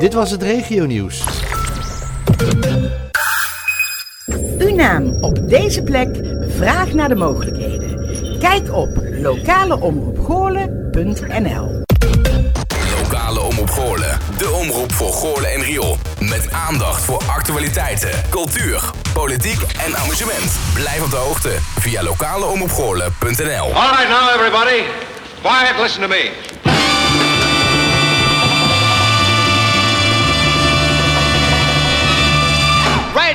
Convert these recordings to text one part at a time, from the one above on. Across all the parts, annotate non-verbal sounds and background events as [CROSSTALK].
Dit was het regio nieuws. Uw naam op deze plek, vraag naar de mogelijkheden. Kijk op lokaleomroepgoorlen.nl Lokale Omroep Goorlen. De omroep voor Goorlen en Riool. Met aandacht voor actualiteiten, cultuur, politiek en amusement. Blijf op de hoogte via lokaleomroepgoorlen.nl All right, now, everybody. Quiet, listen to me.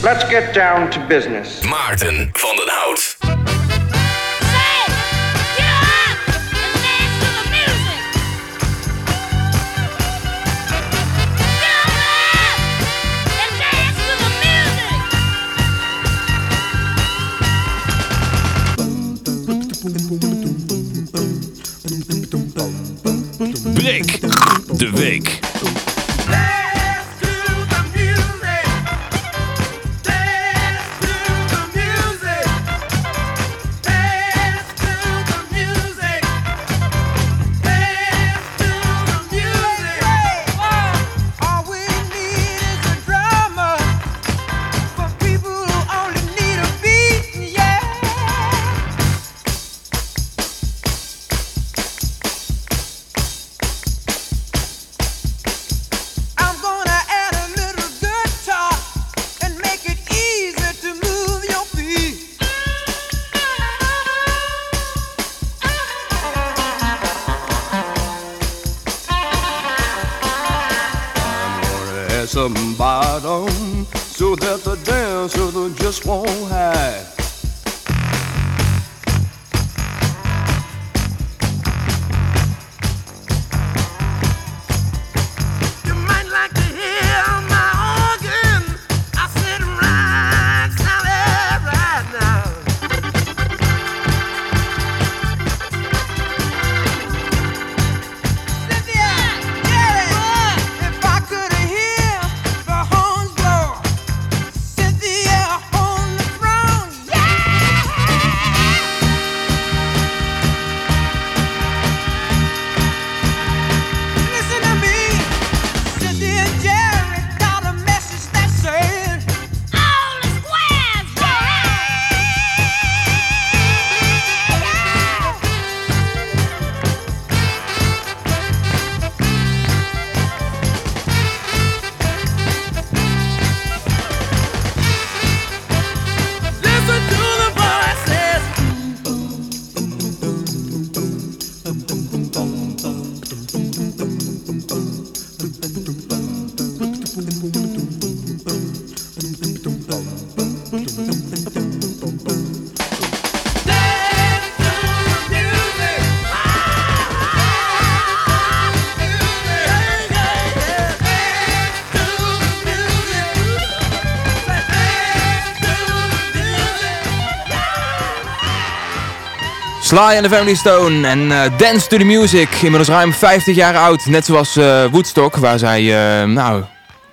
Let's get down to business. Maarten van den Hout. Break de week. Sly and the Family Stone en eh, Dance to the Music. Inmiddels ruim 50 jaar oud. Net zoals eh, Woodstock, waar zij, eh, nou,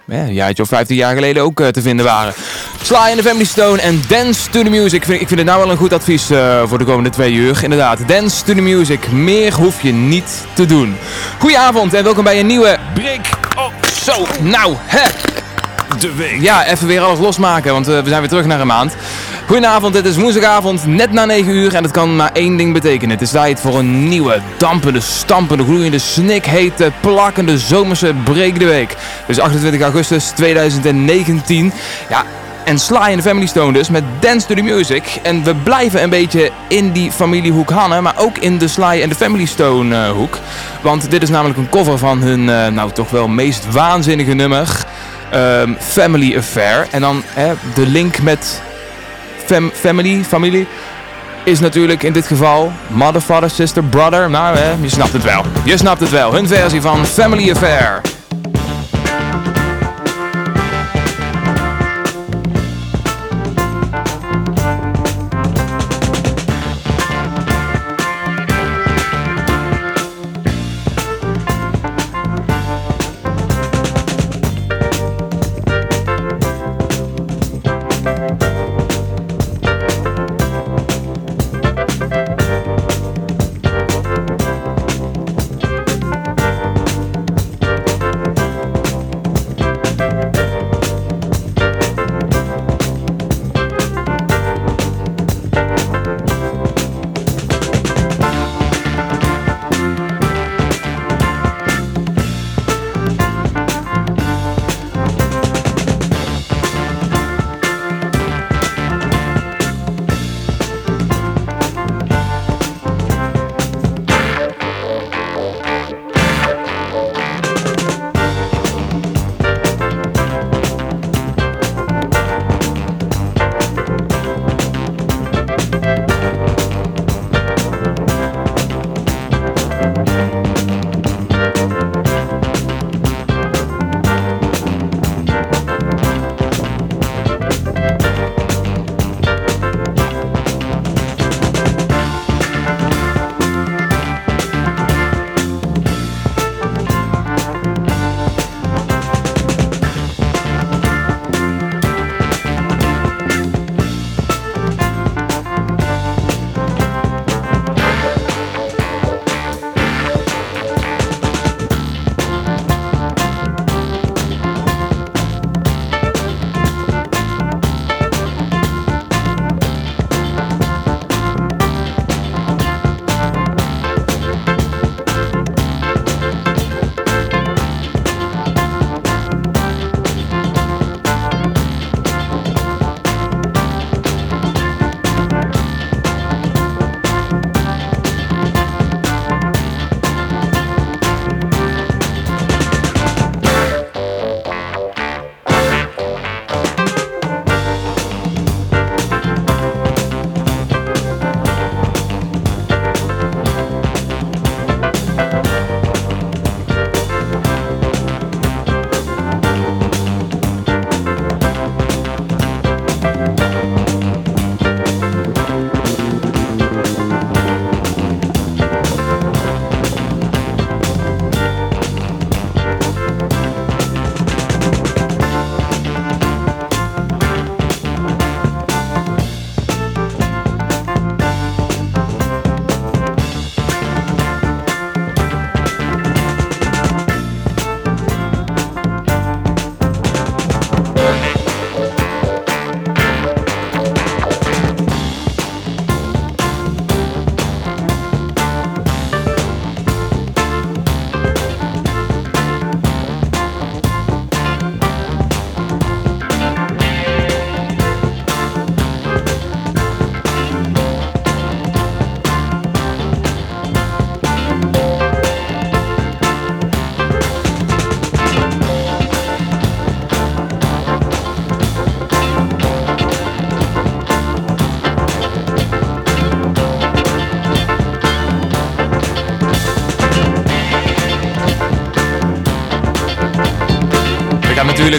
een jaartje of 15 jaar geleden ook te vinden waren. Sly and the Family Stone en Dance to the Music. Ik vind, ik vind het nou wel een goed advies voor de komende twee uur. Inderdaad, Dance to the Music. Meer hoef je niet te doen. Goedenavond en welkom bij een nieuwe Break Oh, zo, nou, hè. de week. Ja, even weer alles losmaken, want we zijn weer terug naar een maand. Goedenavond, het is woensdagavond, net na 9 uur en het kan maar één ding betekenen. Het is tijd voor een nieuwe, dampende, stampende, gloeiende, snikhete, plakkende, zomerse break de week. Dus 28 augustus 2019. Ja, en Sly in the Family Stone dus met Dance to the Music. En we blijven een beetje in die familiehoek Hanne, maar ook in de Sly and the Family Stone eh, hoek. Want dit is namelijk een cover van hun, eh, nou toch wel meest waanzinnige nummer. ehm, Family Affair. En dan hè, de link met fam- family, familie. is natuurlijk in dit geval Mother, Father, Sister, Brother. Nou, je snapt het wel. Je snapt het wel. Hun versie van Family Affair.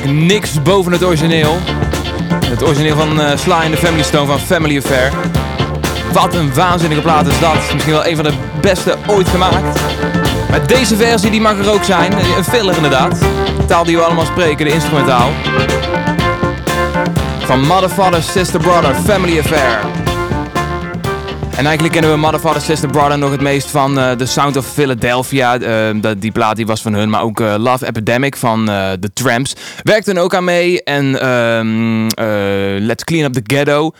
Natuurlijk niks boven het origineel. Het origineel van uh, Sly in the Family Stone van Family Affair. Wat een waanzinnige plaat is dat. Misschien wel een van de beste ooit gemaakt. Maar deze versie die mag er ook zijn. Een filler inderdaad. De taal die we allemaal spreken, de instrumentaal. Van Mother, Father, Sister, Brother, Family Affair. En eigenlijk kennen we Mother, Father, Sister, Brother nog het meest van uh, The Sound of Philadelphia. Uh, die plaat die was van hun, maar ook Love Epidemic van The Tramps. Werkte er ook aan mee. En um, Let's Clean Up The Ghetto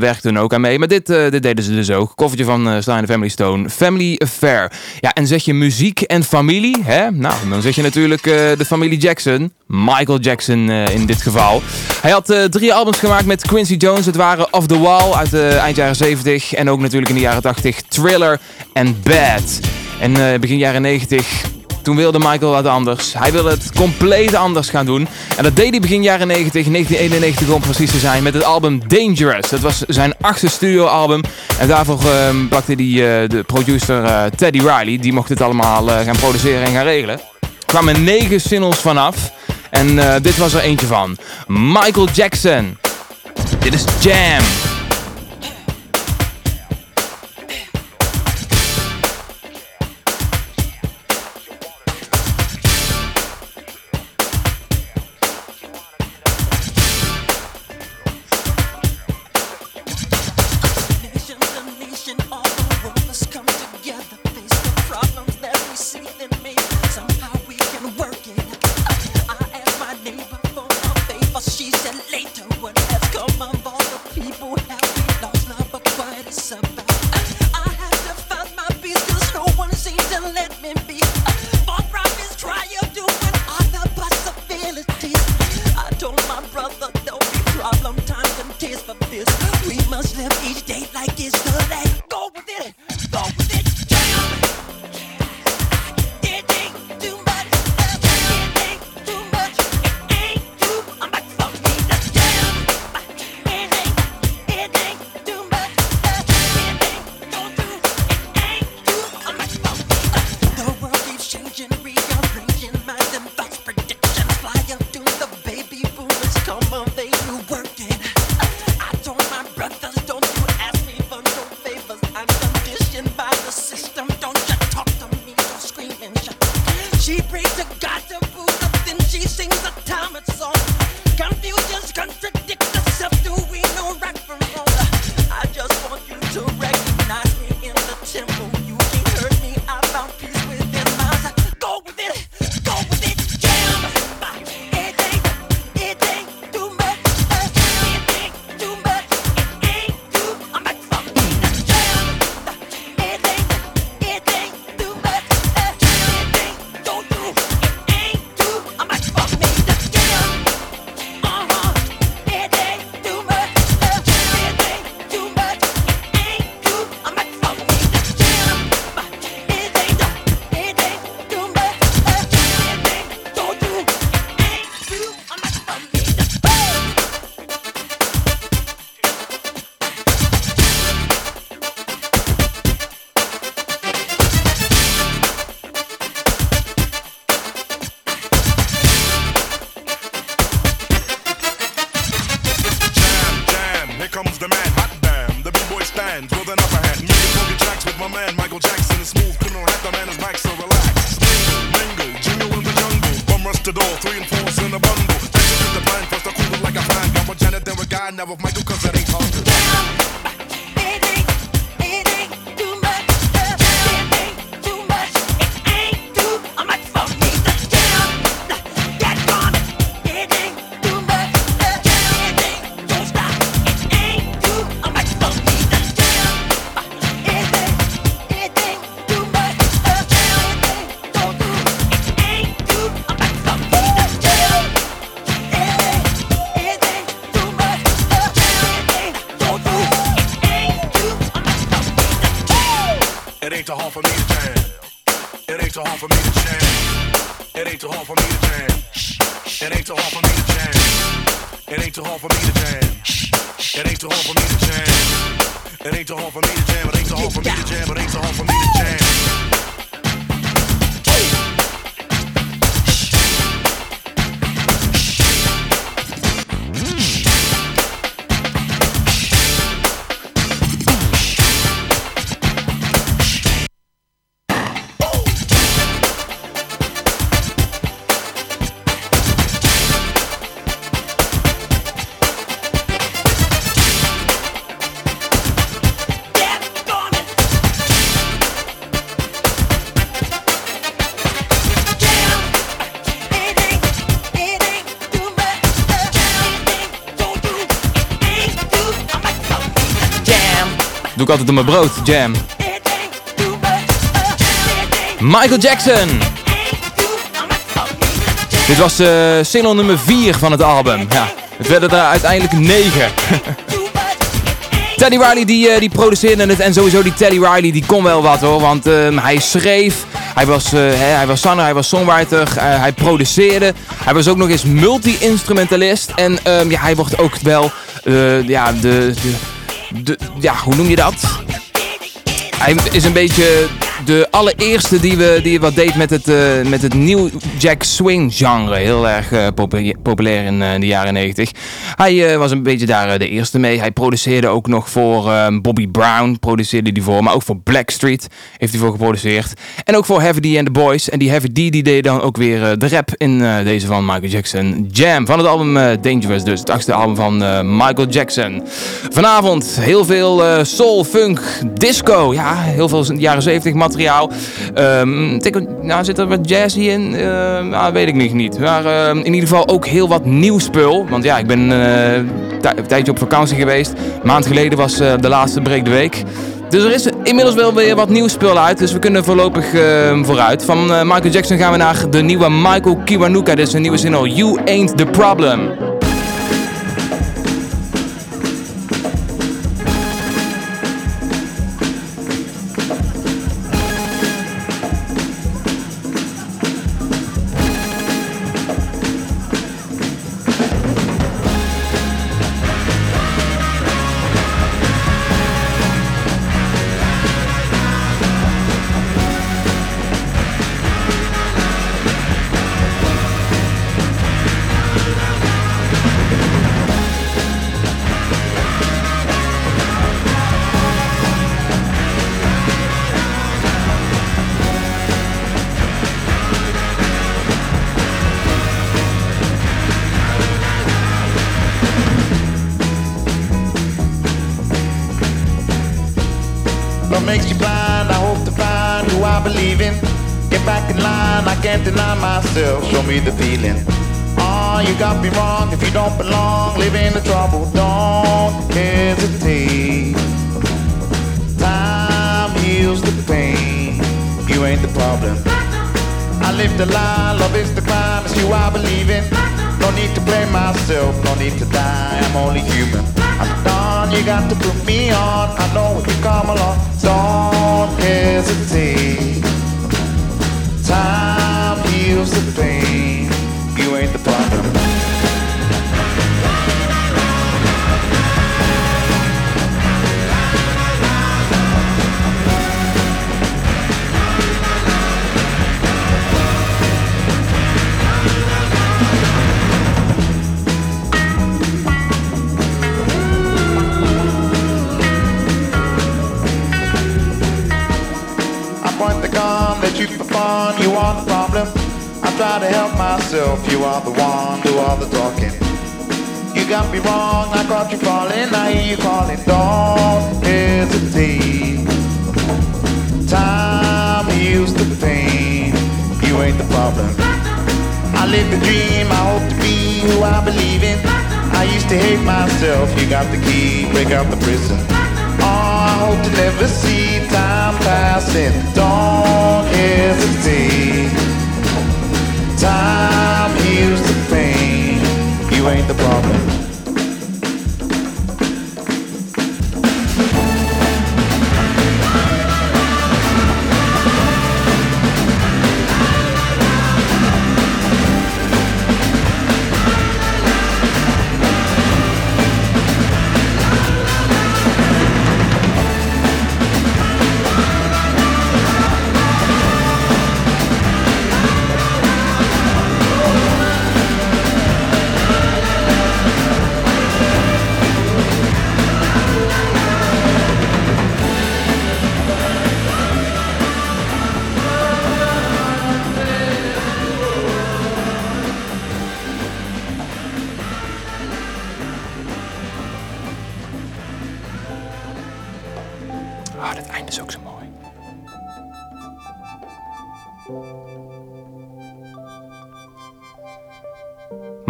werkte er ook aan mee. Maar dit, dit deden ze dus ook. Koffertje van uh, Sly Family Stone. Family Affair. Ja, en zeg je muziek en familie, hè? Nou, dan zeg je natuurlijk de familie Jackson. Michael Jackson in dit geval. Hij had drie albums gemaakt met Quincy Jones. Het waren Off The Wall uit eind jaren 70. En ook natuurlijk in de jaren 80 Thriller en Bad. En uh, begin jaren 90 toen wilde Michael wat anders. Hij wilde het compleet anders gaan doen. En dat deed hij begin jaren 90, 1991 om precies te zijn, met het album Dangerous. Dat was zijn achtste studioalbum. En daarvoor uh, pakte hij uh, de producer uh, Teddy Riley. Die mocht het allemaal uh, gaan produceren en gaan regelen. Er kwamen negen singles vanaf. En dit was er eentje van. Michael Jackson. Dit is Jam. Op mijn brood, jam. Michael Jackson. Dit was uh, single nummer 4 van het album. Ja, het werden er uiteindelijk 9. [LAUGHS] Teddy Riley die, eh, die produceerde het en sowieso die Teddy Riley die kon wel wat hoor. Want ehm, hij schreef, hij was, eh, hè, hij was zanger, hij was songwriter, eh, hij produceerde. Hij was ook nog eens multi-instrumentalist. En ehm, ja, hij wordt ook wel, eh, ja, de, de, ja, hoe noem je dat? Is een beetje de allereerste die, we, die wat deed met het, eh, met het New Jack Swing genre. Heel erg eh, popu- populair in eh, de jaren 90. Hij was een beetje daar de eerste mee. Hij produceerde ook nog voor eh, Bobby Brown, produceerde die voor. Maar ook voor Blackstreet heeft hij voor geproduceerd. En ook voor Heavy D and the Boys. En die Heavy D die deed dan ook weer de rap in deze van Michael Jackson. Jam van het album Dangerous dus. Het achtste album van Michael Jackson. Vanavond heel veel soul, funk, disco. Ja, heel veel jaren 70 materiaal. Ehm, tik- nou, zit er wat jazzy in? Eh, nou, weet ik niet. niet. Maar ehm, in ieder geval ook heel wat nieuw spul. Want ja, ik ben eh, een tijdje op vakantie geweest. Een maand geleden was eh, de laatste break de week. Dus er is inmiddels wel weer wat nieuw spul uit. Dus we kunnen voorlopig vooruit. Van eh, Michael Jackson gaan we naar de nieuwe Michael Kiwanuka. Dit is een nieuwe single. You Ain't The Problem.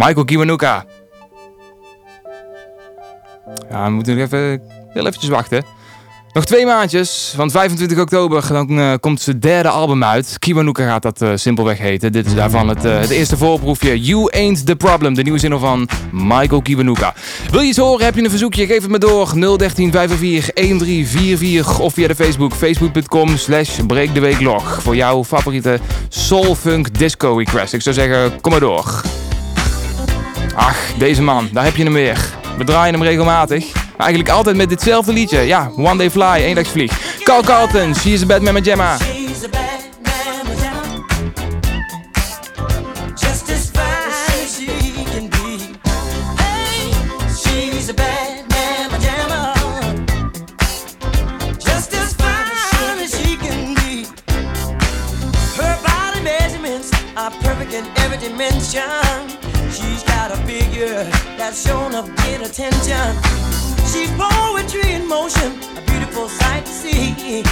Michael Kiwanuka. Ja, we moeten nog even, heel eventjes wachten. Nog twee maandjes, want 25 oktober dan eh, komt zijn derde album uit. Kiwanuka gaat dat eh, simpelweg heten. Dit is daarvan het, eh, het eerste voorproefje. You Ain't The Problem, de nieuwe zin van Michael Kiwanuka. Wil je iets horen, heb je een verzoekje, geef het me door. 013 504 1344 of via de Facebook, facebook.com slash. Voor jouw favoriete soul funk disco request. Ik zou zeggen, kom maar door. Ach, deze man, daar heb je hem weer. We draaien hem regelmatig. Eigenlijk altijd met ditzelfde liedje. Ja, One Day Fly, eendagsvlieg. Carl Carlton, She's a Bad Mama Gemma. She's a bad mamma. Just as fine as she can be. Hey, she's a bad mamma jamma. Just as fine as she can be. Her body measurements are perfect in every dimension. She's figure that's shown of great attention. She's poetry in motion, a beautiful sight to see.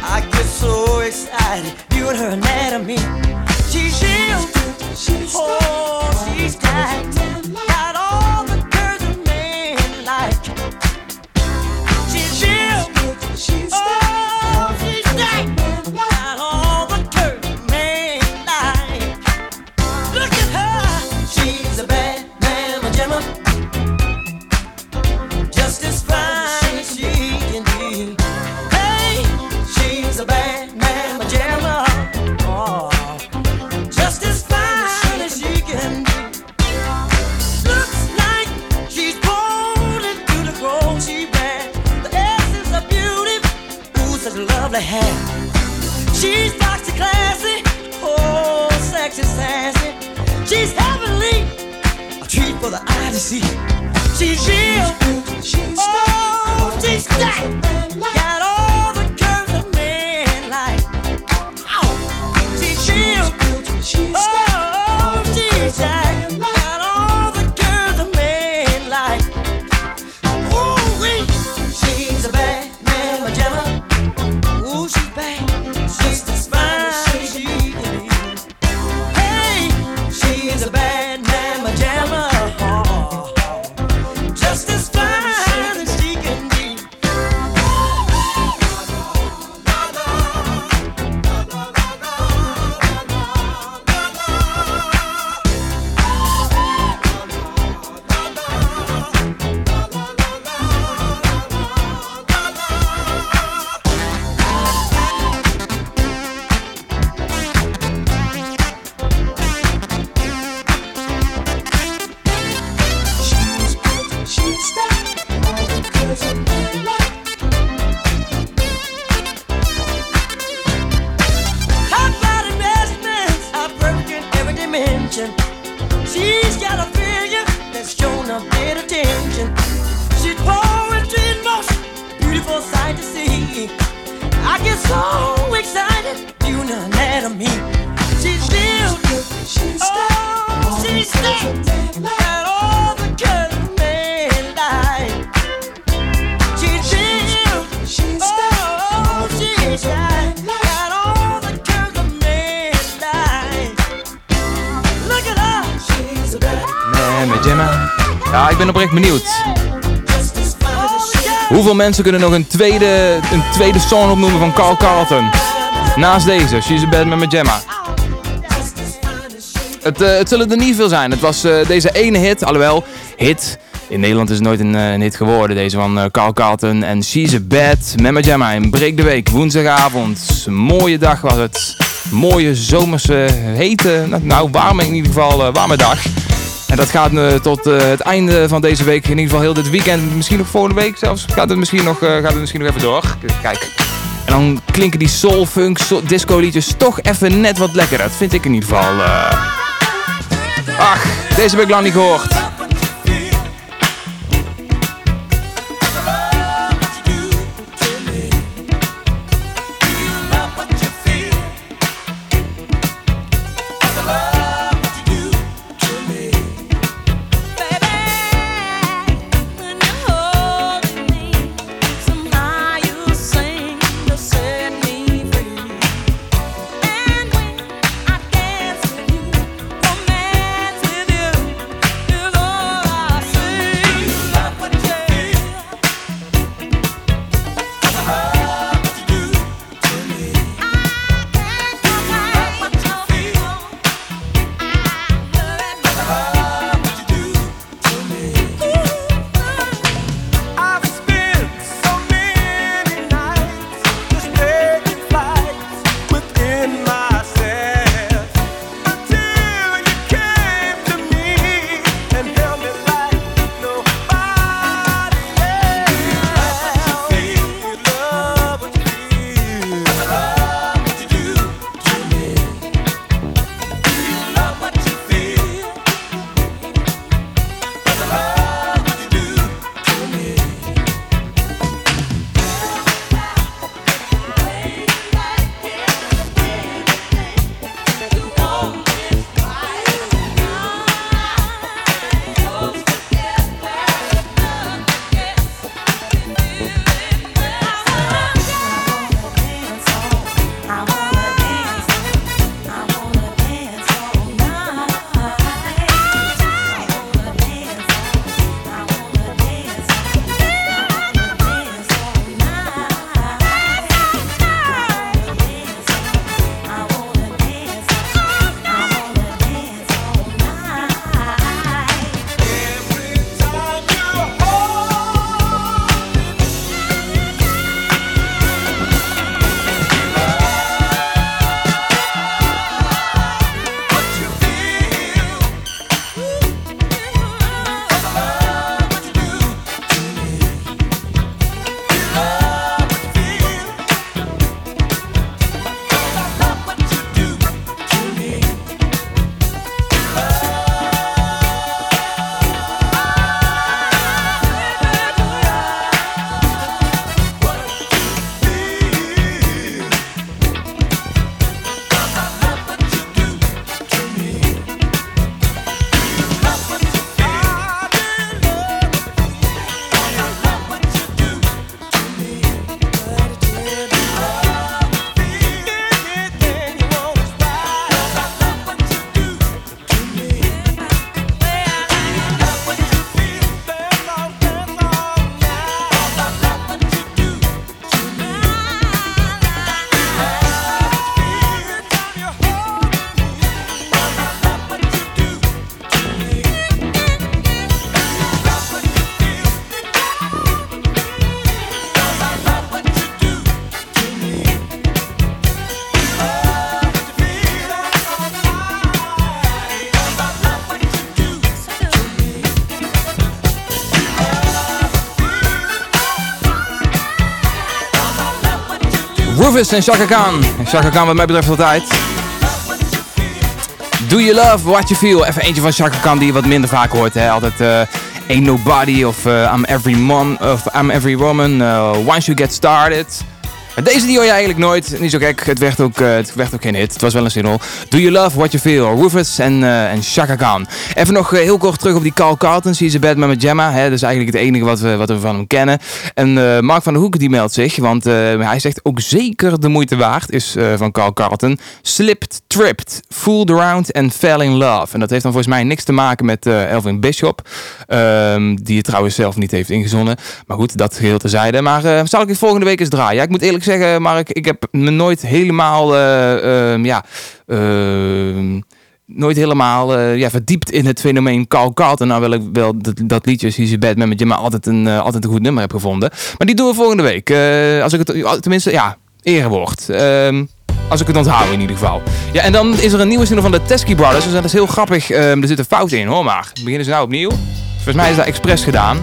I get so excited viewing her anatomy. She's real, oh, she's tight. Got all the curves a man like. She's real, she's lovely hair. She's foxy classy, oh, sexy sassy. She's heavenly, a treat for the eye to see. She's real, oh, she's stacked. Got all the curves a man like. Oh, she's real, oh, dimension. She's got a figure that's shown a bit of attention. She's poetry in motion, beautiful sight to see. I get so excited viewing her anatomy. She's real, oh, she's stacked. Ja, ik ben oprecht benieuwd. Hoeveel mensen kunnen nog een tweede, een tweede song opnoemen van Carl Carlton? Naast deze, She's a Bad Mama Gemma. Het, eh, het zullen er niet veel zijn. Het was eh, deze ene hit, alhoewel, hit. In Nederland is het nooit een, eh, hit geworden. Deze van Carl Carlton en She's a Bad Mama Gemma in Break de Week, woensdagavond. Mooie dag was het. Mooie zomerse, hete, nou, nou warme in ieder geval, warme dag. En dat gaat eh, tot eh, het einde van deze week, in ieder geval heel dit weekend, misschien nog volgende week zelfs, gaat het misschien nog, eh, gaat het misschien nog even door. Kijk. En dan klinken die soul, funk, disco liedjes toch even net wat lekkerder. Dat vind ik in ieder geval. Ach, deze ik lang niet gehoord. Rufus en Chaka Khan. Chaka Khan wat mij betreft altijd. Do you love what you feel? Even eentje van Chaka Khan die je wat minder vaak hoort. Hè? Altijd uh, Ain't Nobody of uh, I'm Every Man of I'm Every Woman. Uh, once you get started. Deze die hoor je eigenlijk nooit. Niet zo gek. Het werd ook, het werd ook geen hit. Het was wel een single. Do You Love What You Feel. Rufus en, en Chaka Khan. Even nog uh, heel kort terug op die Carl Carlton. A bad man met Gemma. Hè? Dat is eigenlijk het enige wat we, wat we van hem kennen. En Mark van der Hoek die meldt zich. Want hij zegt ook zeker de moeite waard is van Carl Carlton. Slipped, tripped, fooled around and fell in love. En dat heeft dan volgens mij niks te maken met Elvin Bishop. Um, die het trouwens zelf niet heeft ingezonden. Maar goed, dat geheel terzijde. Maar zal ik het volgende week eens draaien? Ja, ik moet eerlijk zeggen, Mark, ik heb me nooit helemaal, uh, ja, uh, nooit helemaal uh, ja, verdiept in het fenomeen Carl Carlton. Nou wil ik wel dat, liedje He's a Man met je maar altijd een, uh, altijd een goed nummer heb gevonden. Maar die doen we volgende week. Uh, als ik het, tenminste, ja, erewoord. Uh, als ik het onthoud in ieder geval. Ja, en dan is er een nieuwe single van de Teskey Brothers. Dus dat is heel grappig. er zit een fout in, hoor maar. Beginnen ze nou opnieuw. Volgens mij is dat expres gedaan.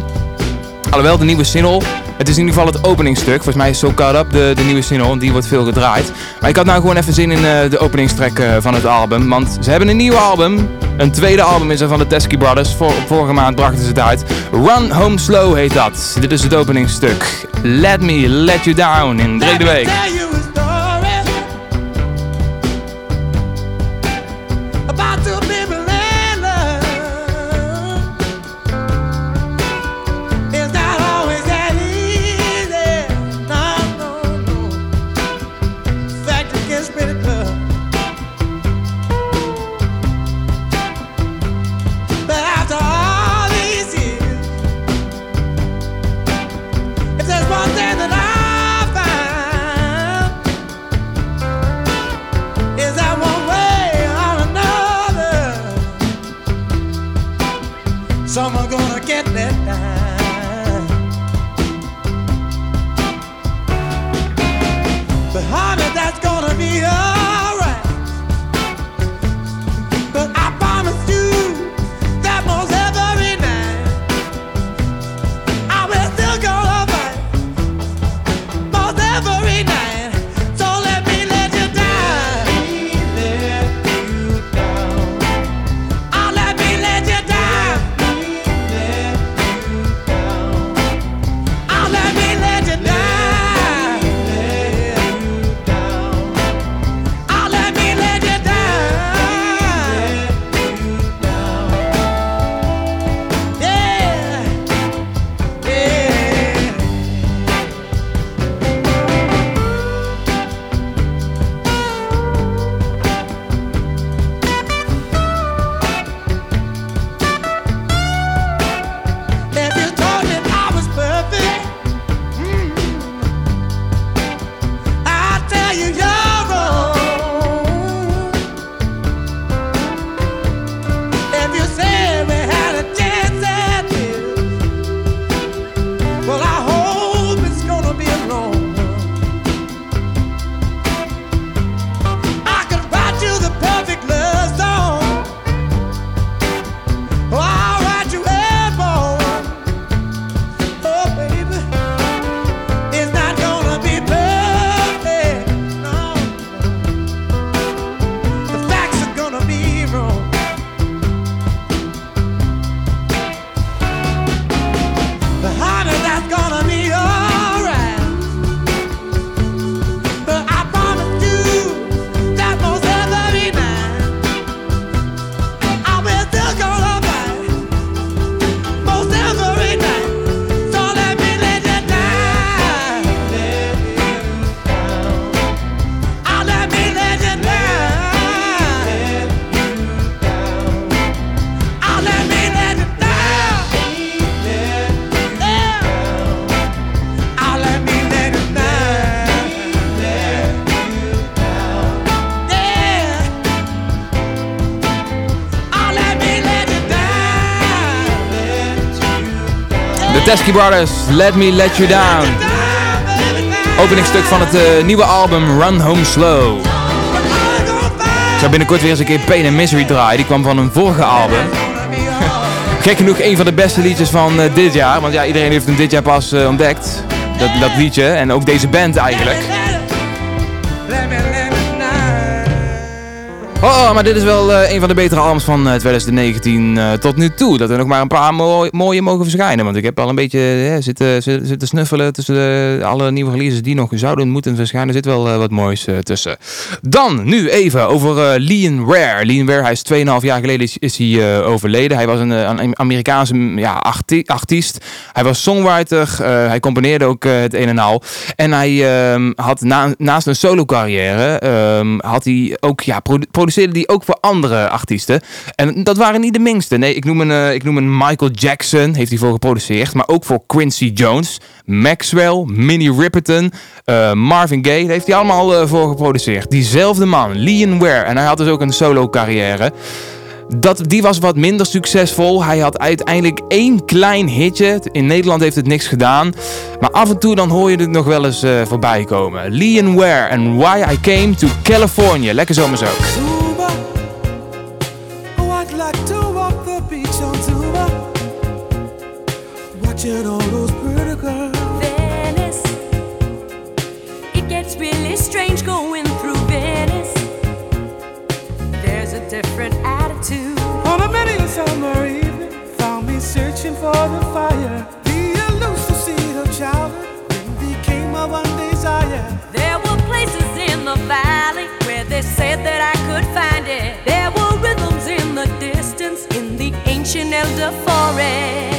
Alhoewel, de nieuwe single het is in ieder geval het openingstuk. Volgens mij is So Caught Up de, de nieuwe single. Die wordt veel gedraaid. Maar ik had nou gewoon even zin in uh, de openingstrek uh, van het album. Want ze hebben een nieuw album. Een tweede album is er van de Teskey Brothers. Vor, vorige maand brachten ze het uit. Run Home Slow heet dat. Dit is het openingstuk. Let Me Let You Down in derde week. Teskey Brothers, Let Me Let You Down. Openingstuk van het uh, nieuwe album Run Home Slow. Ik zou binnenkort weer eens een keer Pain and Misery draaien. Die kwam van een vorige album. Gek genoeg een van de beste liedjes van uh, dit jaar. Want ja, iedereen heeft hem dit jaar pas uh, ontdekt. Dat, dat liedje. En ook deze band eigenlijk. Oh, oh, maar dit is wel eh, een van de betere albums van eh, 2019 eh, tot nu toe. Dat er nog maar een paar mooi- mooie mogen verschijnen. Want ik heb al een beetje eh, zitten, snuffelen tussen de, alle nieuwe releases die nog zouden moeten verschijnen. Er zit wel eh, wat moois eh, tussen. Dan, nu even over Leon Ware. Leon Ware, hij is 2,5 jaar geleden is, is hij overleden. Hij was een, een Amerikaanse mm, ja, arti- artiest. Hij was songwriter. hij componeerde ook het een en al. En hij ehm, had na- naast een solo carrière, ehm, had hij ook, ja, produceerde hij ook voor andere artiesten. En dat waren niet de minste. Nee, ik noem een, eh, ik noem een Michael Jackson, heeft hij voor geproduceerd. Maar ook voor Quincy Jones, Maxwell, Minnie Riperton, eh, Marvin Gaye. Daar heeft hij allemaal eh, voor geproduceerd. Diezelfde man, Leon Ware. En hij had dus ook een solo carrière. Dat, die was wat minder succesvol. Hij had uiteindelijk één klein hitje. In Nederland heeft het niks gedaan. Maar af en toe dan hoor je het nog wel eens eh, voorbij komen. Leon Ware and Why I Came to California. Lekker zomers ook. Searching for the fire. The elusive seed of childhood became my one desire. There were places in the valley where they said that I could find it. There were rhythms in the distance in the ancient elder forest.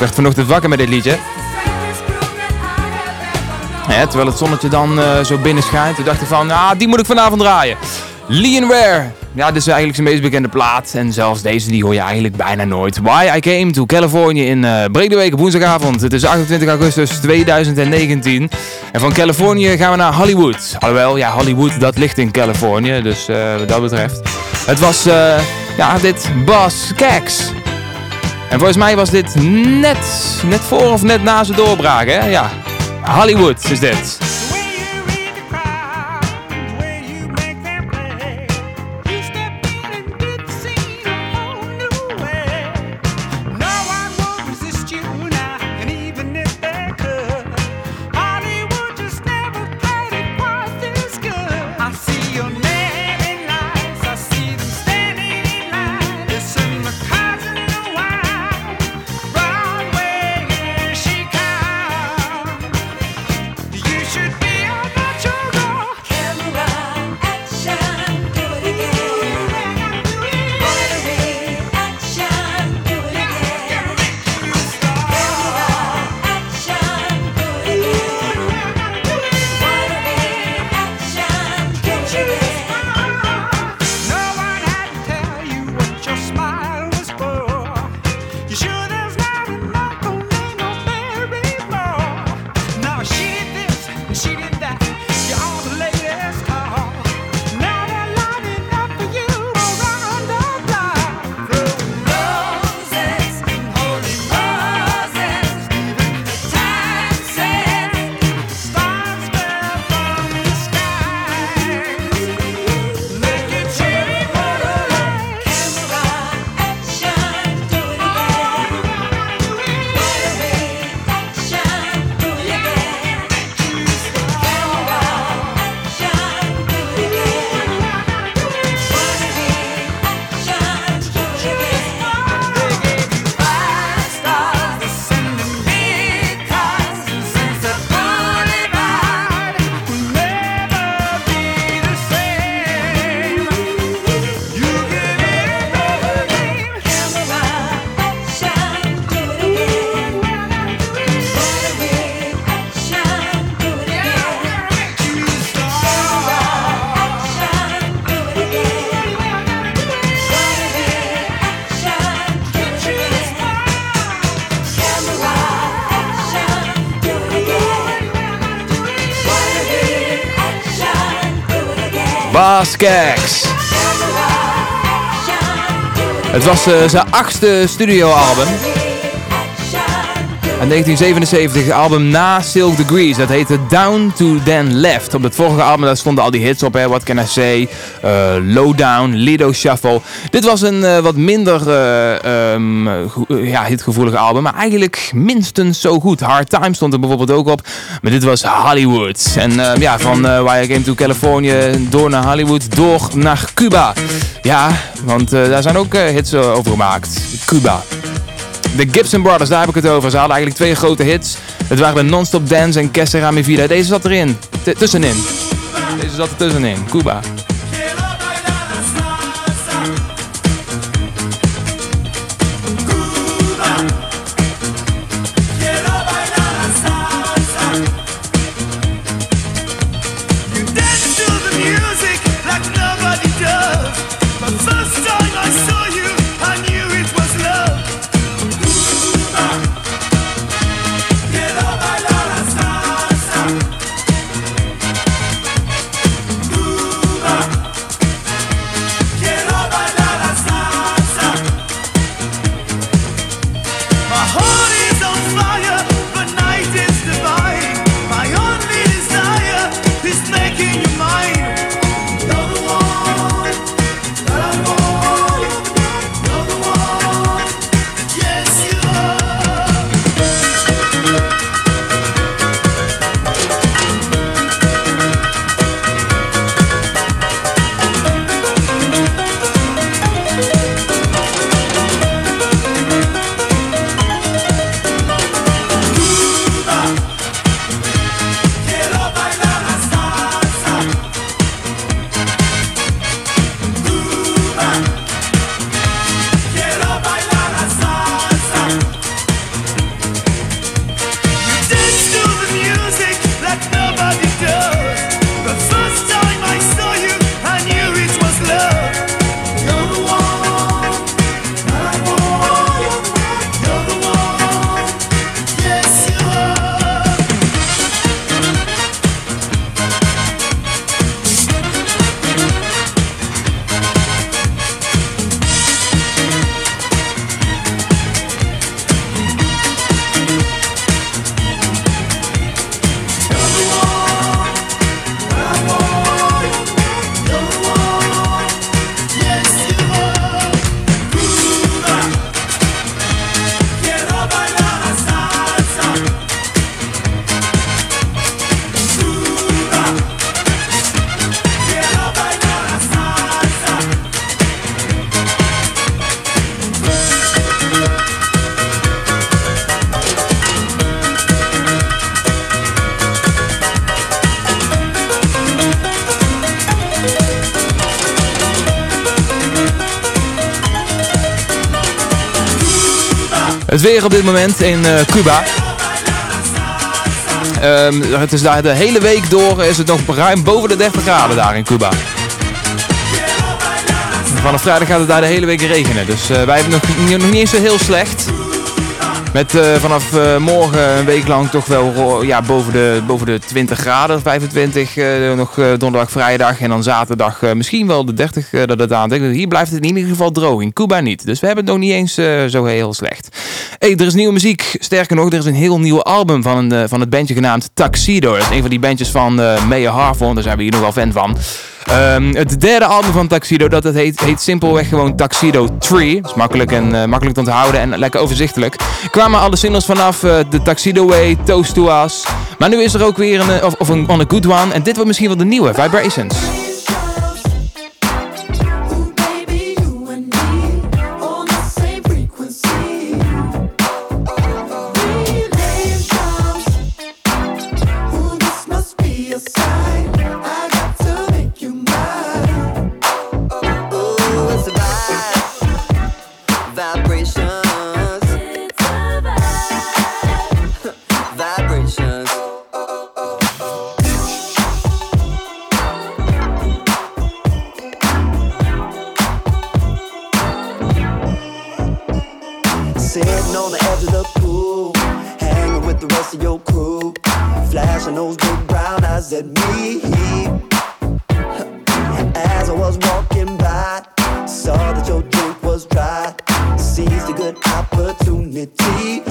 werd vanochtend wakker met dit liedje. Ja, terwijl het zonnetje dan eh, zo binnen schijnt. Toen dacht ik van, ah, die moet ik vanavond draaien. Leon Ware. Ja, dit is eigenlijk zijn meest bekende plaat. En zelfs deze die hoor je eigenlijk bijna nooit. Why I Came to California in uh, Bredeweek op woensdagavond. Het is 28 augustus 2019. En van Californië gaan we naar Hollywood. Alhoewel, ja, Hollywood dat ligt in Californië. Dus eh, wat dat betreft. Het was, eh, ja, dit Bas Keks. En volgens mij was dit net, net voor of net na zijn doorbraak, hè? Ja. Hollywood is dit. Het was eh, zijn achtste studioalbum. En 1977 album na Silk Degrees. Dat heette Down to Then Left. Op het vorige album daar stonden al die hits op. Hè. What Can I Say? Uh, Lowdown, Lido Shuffle. Dit was een uh, wat minder uh, ja, hitgevoelig album. Maar eigenlijk minstens zo goed. Hard Time stond er bijvoorbeeld ook op. Maar dit was Hollywood. En ja, van Why I Came to California door naar Hollywood. Door naar Cuba. Ja, want daar zijn ook hits over gemaakt. Cuba. De Gibson Brothers, daar heb ik het over. Ze hadden eigenlijk twee grote hits. Het waren de Non-Stop Dance en Que Sera Mi Vida. Deze zat erin. Tussenin. Deze zat er tussenin. Cuba. Op dit moment in eh, Cuba. Ehm, het is daar de hele week door is het nog ruim boven de 30 graden daar in Cuba. Vanaf vrijdag gaat het daar de hele week regenen. Dus eh, wij hebben nog, nog niet eens zo heel slecht. Met eh, vanaf morgen een week lang toch wel ja, boven, de, boven de 20 graden, 25. eh, nog donderdag, vrijdag en dan zaterdag misschien wel de 30 eh, dat het aantikt. Hier blijft het in ieder geval droog, in Cuba niet. Dus we hebben het nog niet eens zo heel slecht. Hey, er is nieuwe muziek. Sterker nog, er is een heel nieuw album van, eh, van het bandje genaamd Tuxedo. Dat is een van die bandjes van uh, Mayor Harford. Daar zijn we hier nogal fan van. Ehm, het derde album van Tuxedo, dat het heet, heet simpelweg gewoon Tuxedo 3. Dat is makkelijk, en, eh, makkelijk te onthouden en lekker overzichtelijk. Kwamen alle singles vanaf eh, de Tuxedo Way, Toast to Us. Maar nu is er ook weer een, eh, of, of een On a Good One. En dit wordt misschien wel de nieuwe. Vibrations. Opportunity. Oh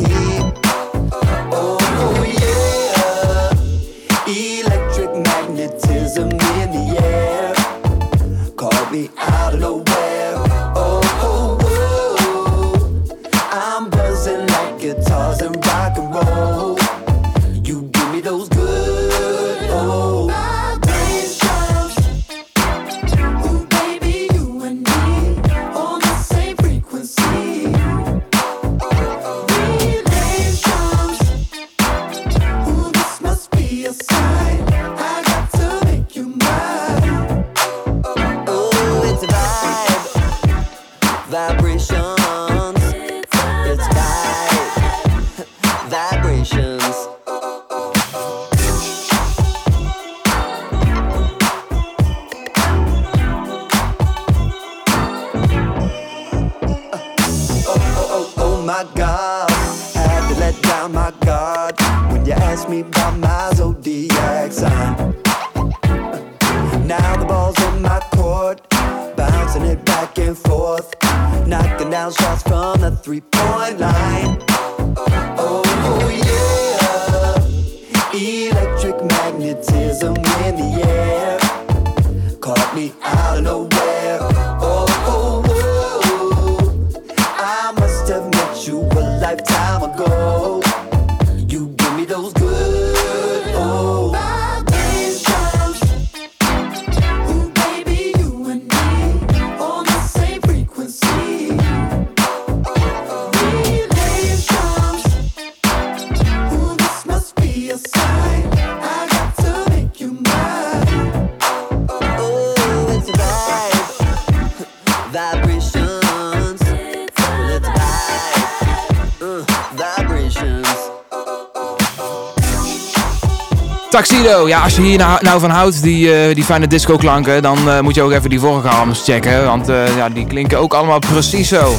ja, als je hier nou, nou van houdt, die, eh, die fijne disco klanken, dan eh, moet je ook even die vorige albums checken. Want eh, ja, die klinken ook allemaal precies zo.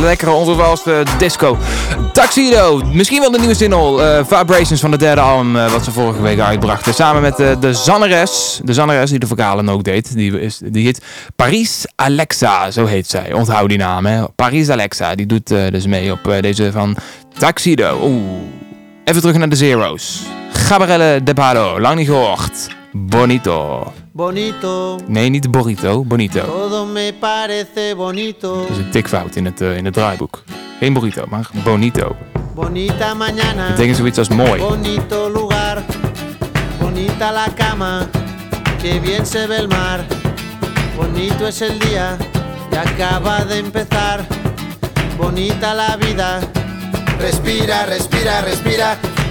Lekkere, onvervalste disco. Tuxedo, misschien wel de nieuwe single, Vibrations van het derde album, wat ze vorige week uitbrachten. Samen met de zangeres, de zangeres die de vocalen ook deed. Die, is, die heet Paris Alexa, zo heet zij. Onthoud die naam, hè. Paris Alexa, die doet dus mee op deze van Tuxedo. Oeh. Even terug naar de Zero's. Gabrielle De Palo, lang niet gehoord. Bonito. Bonito, Nee, niet Borito, Bonito. todo me parece bonito. Dat is een tikfout in het, eh, in het draaiboek. Geen Burrito, maar Bonito. Bonita mañana, Betekent zoiets als mooi. bonito lugar, bonita la cama, que bien se ve el mar. Bonito es el día que acaba de empezar. Bonita la vida, respira, respira, respira.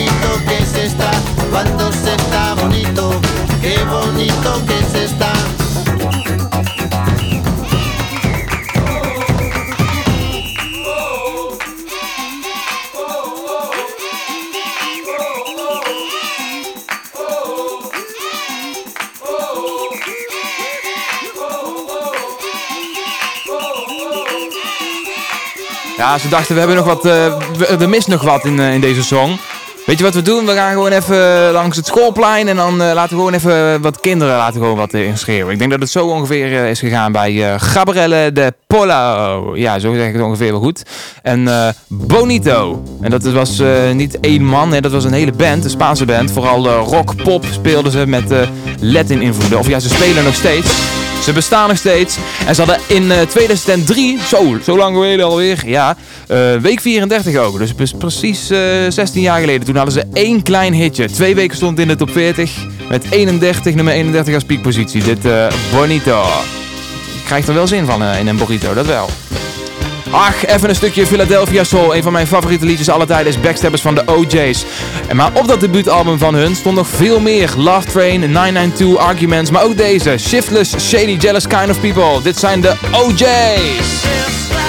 bonito que se está cuando se está bonito, qué bonito que se está. Ja, ze dachten, we hebben nog wat, eh, we- mist nog wat in, eh, in deze song. Weet je wat we doen? We gaan gewoon even langs het schoolplein en dan eh, laten we gewoon even wat kinderen laten gewoon wat uh, inschreeuwen. Ik denk dat het zo ongeveer eh, is gegaan bij eh, Gabrielle de Polo. Ja, zo zeg ik het ongeveer wel goed. En eh, Bonito. En dat was eh, niet één man, hè, dat was een hele band, een Spaanse band. Vooral eh, rock, pop speelden ze met eh Latin invloeden. Of ja, ze spelen nog steeds. Ze bestaan nog steeds. En ze hadden in eh, 2003, zo, zo lang geleden alweer, ja, eh, week 34 ook. Dus pre- precies eh, 16 jaar geleden. Toen hadden ze één klein hitje. Twee weken stond in de top 40. Met 31, nummer 31 als piekpositie. Dit eh, Bonito. Ik krijg er wel zin van eh, in een burrito, dat wel. Ach, even een stukje Philadelphia Soul. Een van mijn favoriete liedjes alle tijden is Backstabbers van de OJ's. En maar op dat debuutalbum van hun stond nog veel meer. Love Train, 992, Arguments, maar ook deze. Shiftless, Shady, Jealous Kind of People. Dit zijn de OJ's.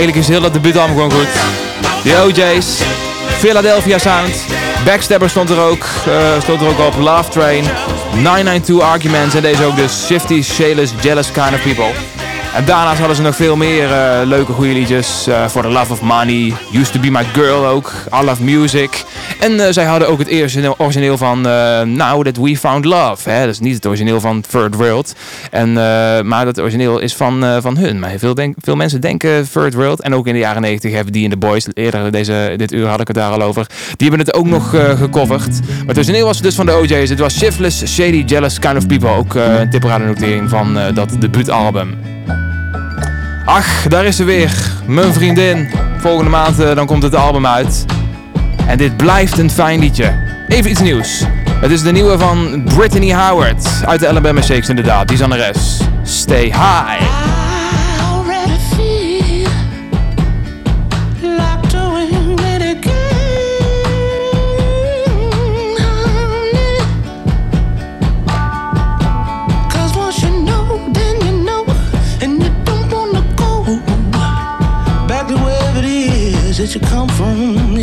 Eigenlijk is heel dat debuutalbum gewoon goed. De OJ's, Philadelphia Sound, Backstabber stond er ook, eh, stond er ook op, Love Train, 992 Arguments en deze ook dus Shifty, Shameless, Jealous Kind of People. En daarnaast hadden ze nog veel meer eh, leuke goede liedjes. eh, For the Love of Money, Used to Be My Girl ook, I Love Music. En zij hadden ook het eerste origineel van Now That We Found Love. Hè? Dat is niet het origineel van Third World. En, eh, maar dat origineel is van, eh, van hun. Maar veel, denk, veel mensen denken Third World. En ook in de jaren 90 hebben die in de Boys, eerder deze, dit uur had ik het daar al over. Die hebben het ook nog eh, gecoverd. Maar het origineel was dus van de OJ's. Het was Shiftless, Shady, Jealous Kind of People. Ook een tipperaar notering van dat debuutalbum. Ach, daar is ze weer. Mijn vriendin. Volgende maand dan komt het album uit. En dit blijft een fijn liedje. Even iets nieuws. Het is de nieuwe van Brittany Howard. Uit de Alabama Shakes inderdaad. Die zangeres. Stay high. already feel like doing it again, honey.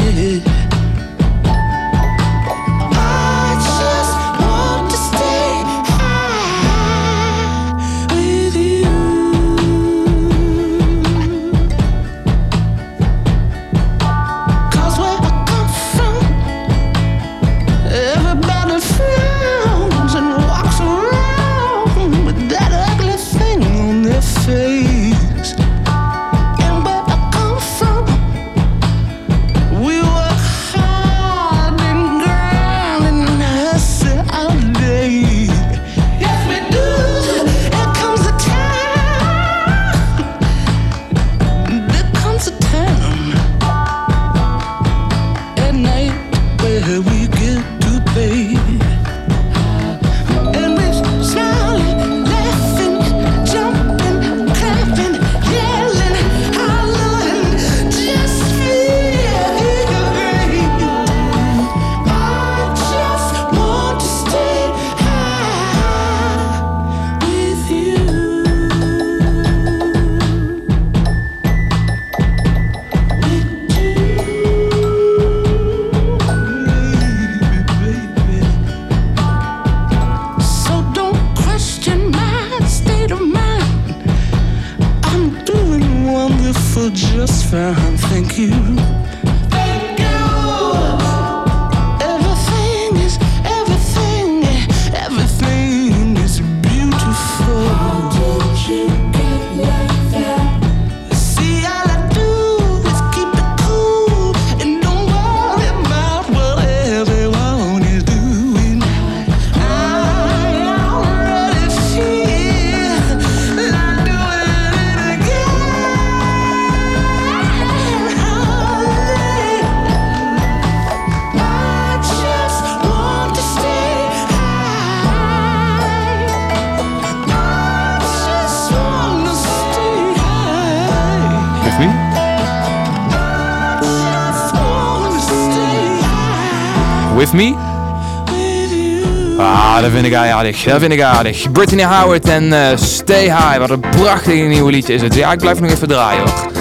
Ik aardig. Dat vind ik aardig. Brittany Howard en eh, Stay High. Wat een prachtig nieuwe liedje is het. Ja, ik blijf nog even draaien hoor.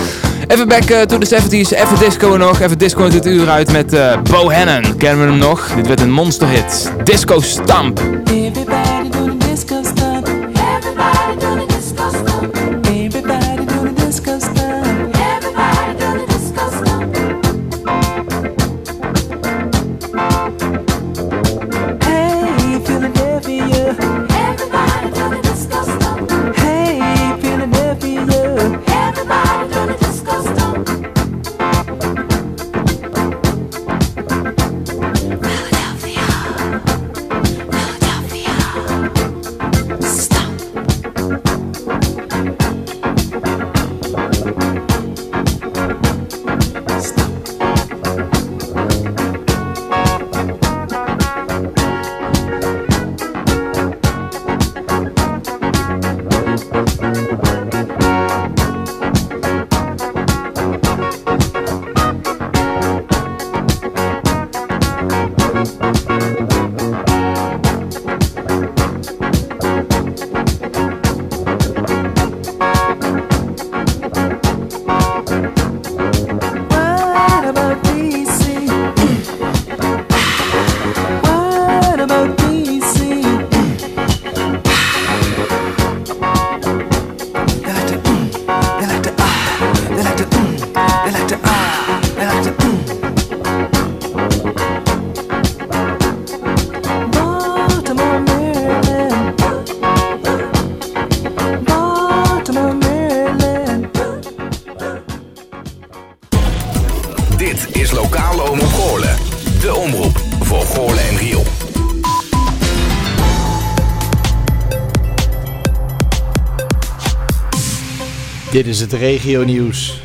Even back eh, to the 70s. Even disco nog. Even disco dit uur uit met eh Bo Hannon. Kennen we hem nog? Dit werd een monsterhit. Disco Stamp. Is het regionieuws.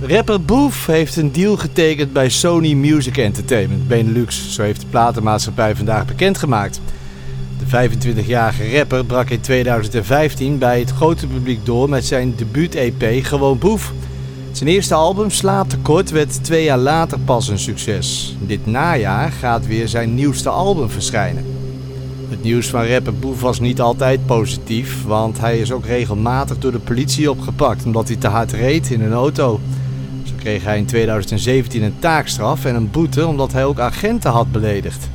Rapper Boef heeft een deal getekend bij Sony Music Entertainment Benelux. Zo heeft de platenmaatschappij vandaag bekendgemaakt. De 25-jarige rapper brak in 2015 bij het grote publiek door met zijn debuut-EP Gewoon Boef. Zijn eerste album Slaap Tekort werd twee jaar later pas een succes. Dit najaar gaat weer zijn nieuwste album verschijnen. Het nieuws van rapper Boef was niet altijd positief, want hij is ook regelmatig door de politie opgepakt omdat hij te hard reed in een auto. Zo kreeg hij in 2017 een taakstraf en een boete omdat hij ook agenten had beledigd.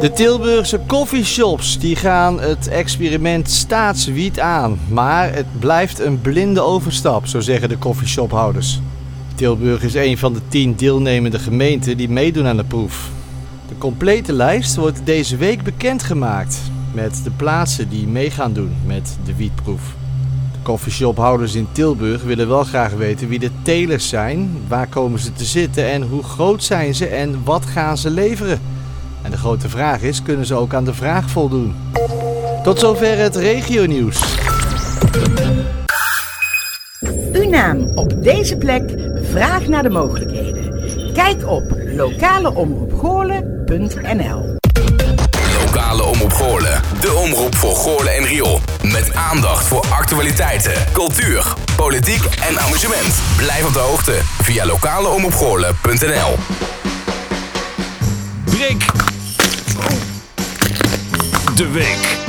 De Tilburgse coffeeshops die gaan het experiment staatswiet aan. Maar het blijft een blinde overstap, zo zeggen de coffeeshophouders. Tilburg is een van de tien deelnemende gemeenten die meedoen aan de proef. De complete lijst wordt deze week bekendgemaakt met de plaatsen die mee gaan doen met de wietproef. De coffeeshophouders in Tilburg willen wel graag weten wie de telers zijn, waar komen ze te zitten en hoe groot zijn ze en wat gaan ze leveren. En de grote vraag is, kunnen ze ook aan de vraag voldoen? Tot zover het regionieuws. Uw naam op deze plek, vraag naar de mogelijkheden. Kijk op lokaleomroepgoorlen.nl Lokale Omroep Goorlen. De omroep voor Goorlen en Riool. Met aandacht voor actualiteiten, cultuur, politiek en amusement. Blijf op de hoogte via lokaleomroepgoorlen.nl Break. De week.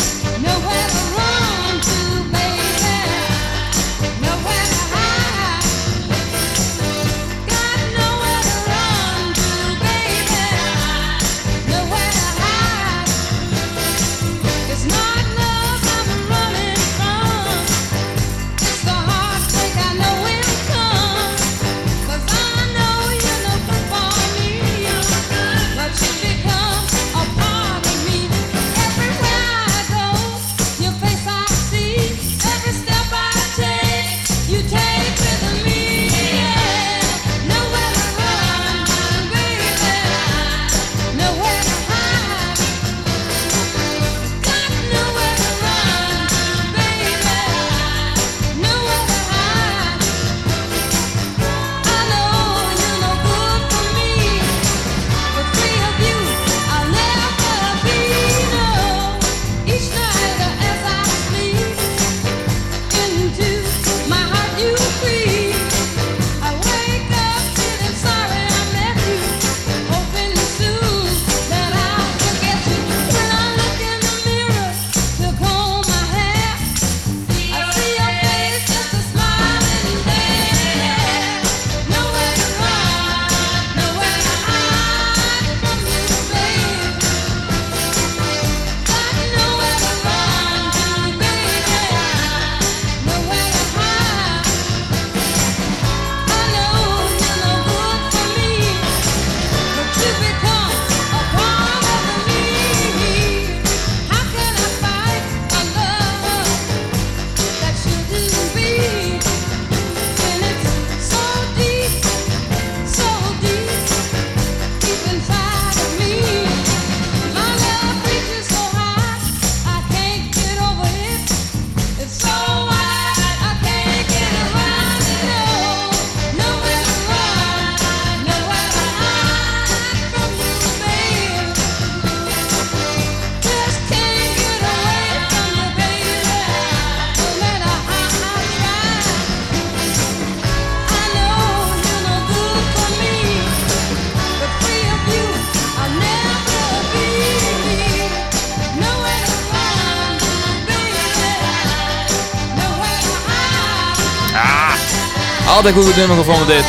Altijd een goed nummer gevonden dit.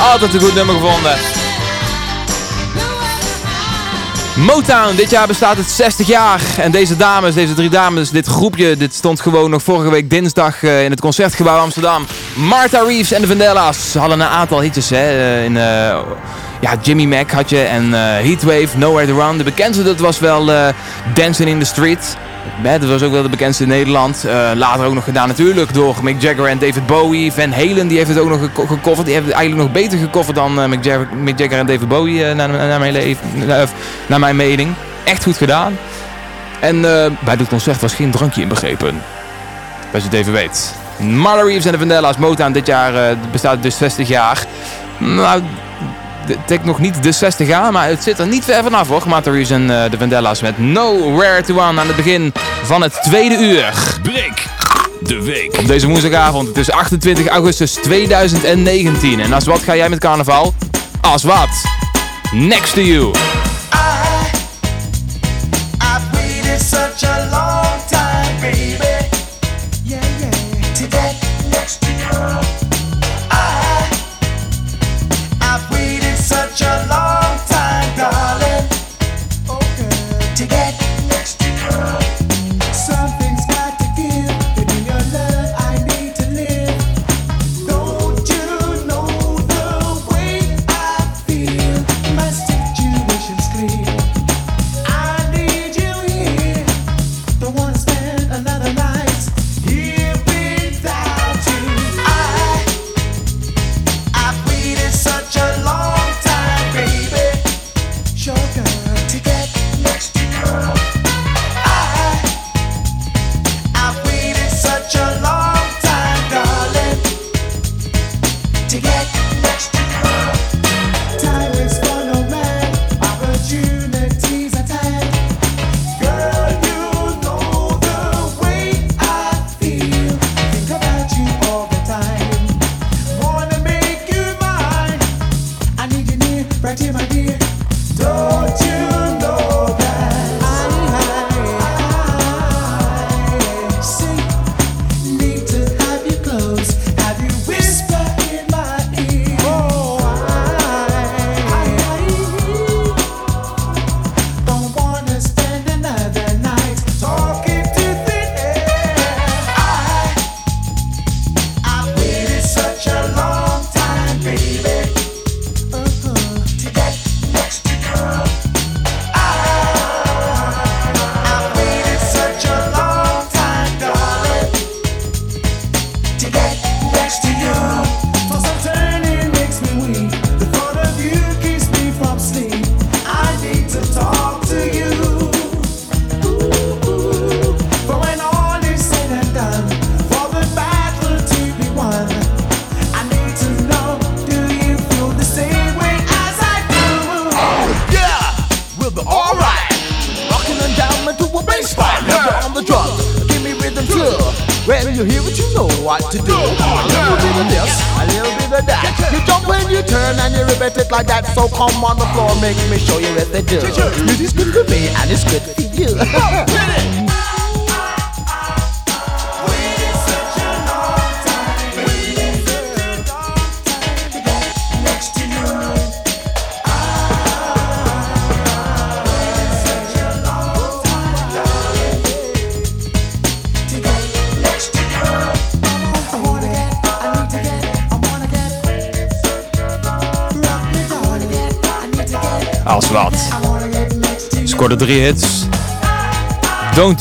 Altijd een goed nummer gevonden. Motown, dit jaar bestaat het 60 jaar. En deze dames, deze drie dames, dit groepje, dit stond gewoon nog vorige week dinsdag uh, in het Concertgebouw Amsterdam. Martha Reeves en de Vandellas hadden een aantal hitjes. Hè, uh, in, uh, ja, Jimmy Mac had je en Heatwave, Nowhere to Run. De bekendste dat was wel Dancing in the Street. Dat was ook wel de bekendste in Nederland. Uh, later ook nog gedaan natuurlijk door Mick Jagger en David Bowie. Van Halen die heeft het ook nog gecoverd. Die het eigenlijk nog beter gecoverd dan uh, Mick, Jagger, en David Bowie uh, naar, naar, mijn mening. Echt goed gedaan. En bij dit concert was geen drankje inbegrepen. Als je het even weet. Marla Reeves en de Vandellas. Motown dit jaar eh, bestaat dus 60 jaar. Nou, ik denk nog niet de 60 jaar, maar het zit er niet ver vanaf hoor. Martha Reeves en eh, de Vandellas met No Rare to One aan het begin van het tweede uur. Break de week. Op deze woensdagavond. Het is 28 augustus 2019. En als wat ga jij met carnaval? Als wat? Next to you.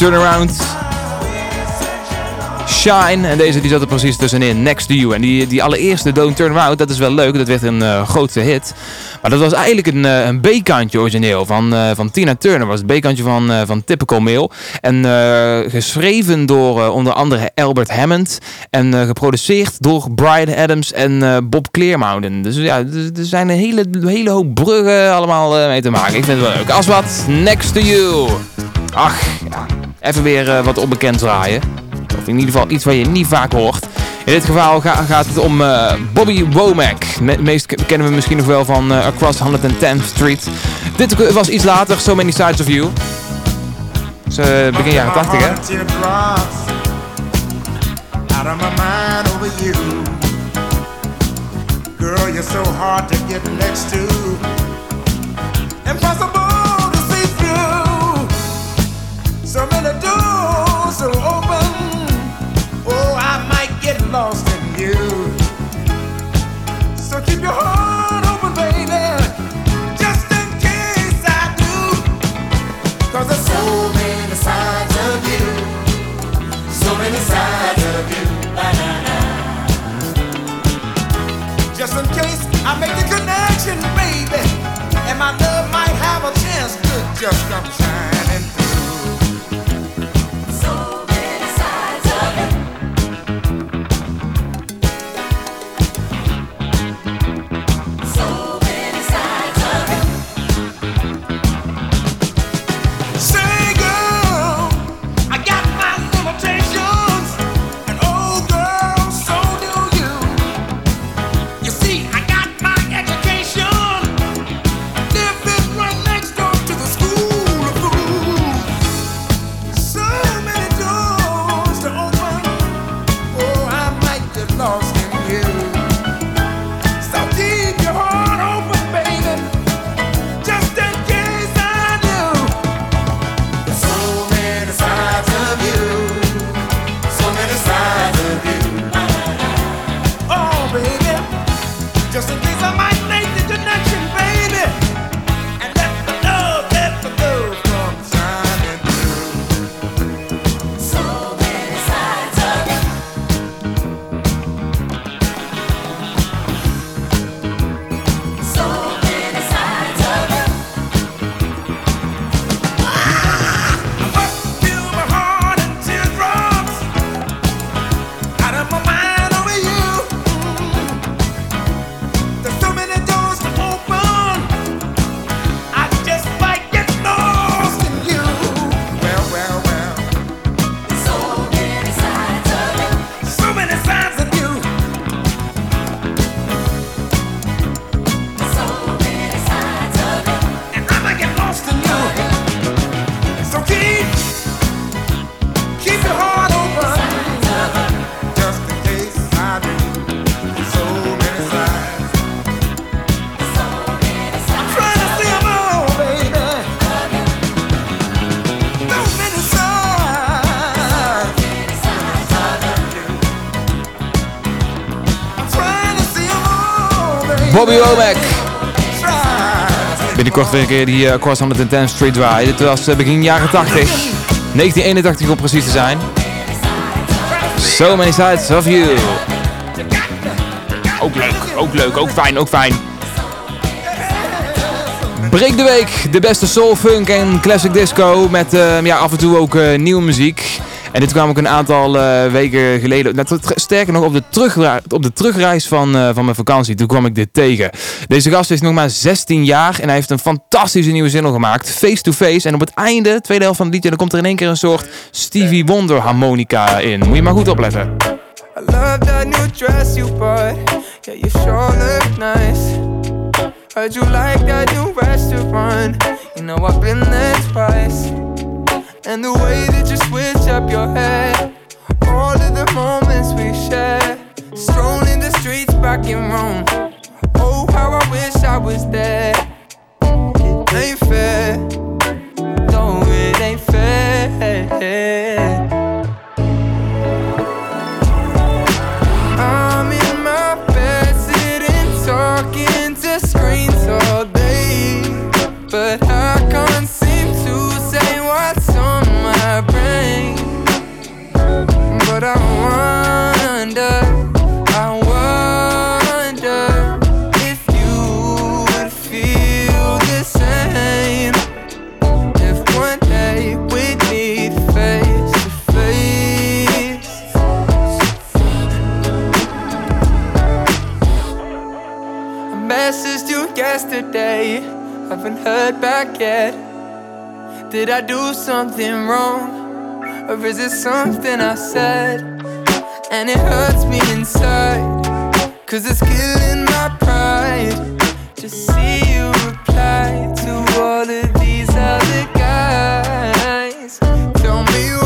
Don't Turn Around. Shine. En deze die zat er precies tussenin. Next to You. En die, die allereerste Don't Turn Around, dat is wel leuk. Dat werd een eh, grote hit. Maar dat was eigenlijk een, eh, een B-kantje origineel. Van, eh, van Tina Turner was het B-kantje van, van Typical Male. En geschreven door onder andere Albert Hammond. En geproduceerd door Brian Adams en Bob Clearmountain. Dus ja, er zijn een hele, hele hoop bruggen allemaal mee te maken. Ik vind het wel leuk. Als wat, Next to You. Ach, ja. even weer eh, wat onbekend draaien. Of in ieder geval iets wat je niet vaak hoort. In dit geval ga- gaat het om eh, Bobby Womack. Me meest ke- kennen we misschien nog wel van eh, Across 110th Street. Dit was iets later, So Many Sides of You. Dus, begin jaren 80 hè? Out of my mind over you. Girl, you're so hard to get next to. Impossible So many doors are open. Oh, I might get lost in you. So keep your heart open, baby. Just in case I do. Cause there's so many sides of you. So many sides of you. Just in case I make the connection, baby. And my love might have a chance to just come shining Womack. Binnenkort weer een keer die uh, Cross 110 Street draaien. Dit was uh, begin jaren 80. 1981 om precies te zijn. So many sides of you. Ook leuk, ook leuk, ook fijn, ook fijn. Break de week, de beste soul, funk en classic disco met uh, ja, af en toe ook nieuwe muziek. En dit kwam ook een aantal uh, weken geleden, nou, sterker nog op de, op de terugreis van, van mijn vakantie, toen kwam ik dit tegen. Deze gast is nog maar 16 jaar en hij heeft een fantastische nieuwe single gemaakt, Face to Face. En op het einde, tweede helft van het liedje, dan komt er in één keer een soort Stevie Wonder harmonica in. Moet je maar goed opletten. I love that new dress you bought. Yeah, you sure look nice. Heard you like that new restaurant. You know I've been there twice. And the way that you switch up your hair. All of the moments we share. Strolling the streets back in Rome. Oh, how I wish I was there. It ain't fair. No, it ain't fair. Yesterday, haven't heard back yet. Did I do something wrong? Or is it something I said? And it hurts me inside, cause it's killing my pride. To see you reply to all of these other guys. Tell me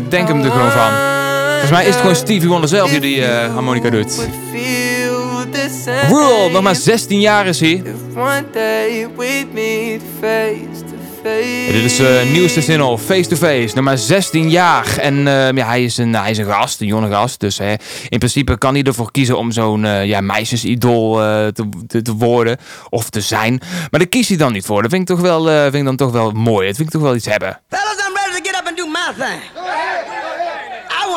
verdenk hem er gewoon van. Volgens mij is het gewoon Stevie Wonder zelf die die eh, harmonica doet. Rule, nog maar 16 jaar is hij. Dit is de nieuwste single, Face to Face, nog maar 16 jaar. En eh, ja, hij, is een, hij is een gast, een jonge gast. Dus hè, in principe kan hij ervoor kiezen om zo'n ja, meisjesidool eh, te, te, worden of te zijn. Maar daar kiest hij dan niet voor. Dat vind ik, toch wel, vind ik dan toch wel mooi. Dat vind ik toch wel iets hebben. I'm ready to get up and do my thing.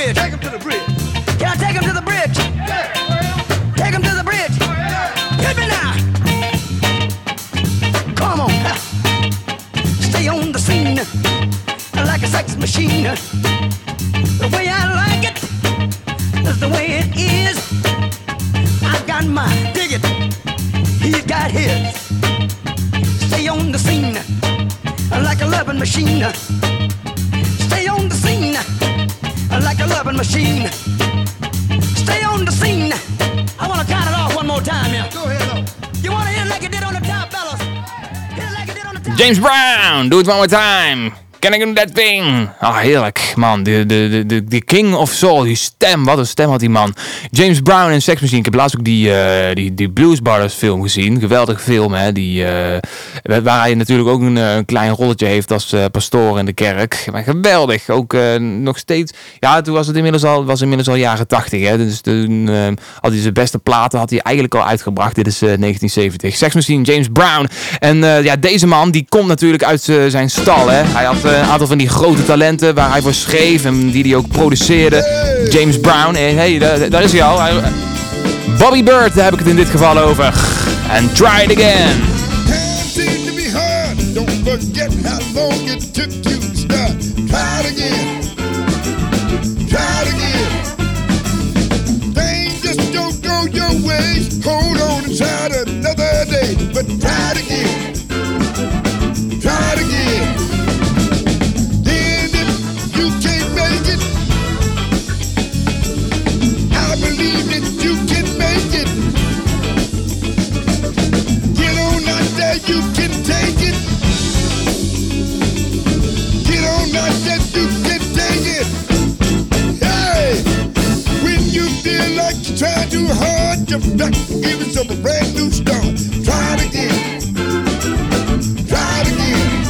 bridge. Take him to the bridge. Can I take him to the bridge? Yeah. Take him to the bridge. Oh, yeah. Hit me now. Come on, stay on the scene like a sex machine. The way I like it is the way it is. I got mine, dig it. He's got his. Stay on the scene like a loving machine. Machine. Stay on the scene. I want to count it off one more time, yeah. Go ahead, You want to hit it like you did on the top, fellas? Hit it like you did on the top. James Brown, do it one more time. Can I do that thing? Ah, heerlijk, man. De, de, de, de, King of Soul, die stem, wat een stem had die man. James Brown en Sex Machine. Ik heb laatst ook die, eh, die, die Blues Brothers film gezien. Geweldige film, hè. Die, eh, waar hij natuurlijk ook een, eh, een klein rolletje heeft als pastoor in de kerk. Maar geweldig. Ook nog steeds. Ja, toen was het inmiddels al, was inmiddels al jaren tachtig, hè. Dus toen had hij zijn beste platen had hij eigenlijk al uitgebracht. Dit is eh, 1970. Sex Machine, James Brown. En ja, deze man die komt natuurlijk uit zijn stal, hè. Hij had een aantal van die grote talenten waar hij voor schreef en die hij ook produceerde. James Brown. En hey, daar, is hij al. Bobby Bird, daar heb ik het in dit geval over. En Try It Again. seem to be hard. Don't forget how long it took to start. Try again. Try again. Things just don't go your way. Hold on and try try too hard, jump back, give yourself a brand new start. Try it again. Try it again.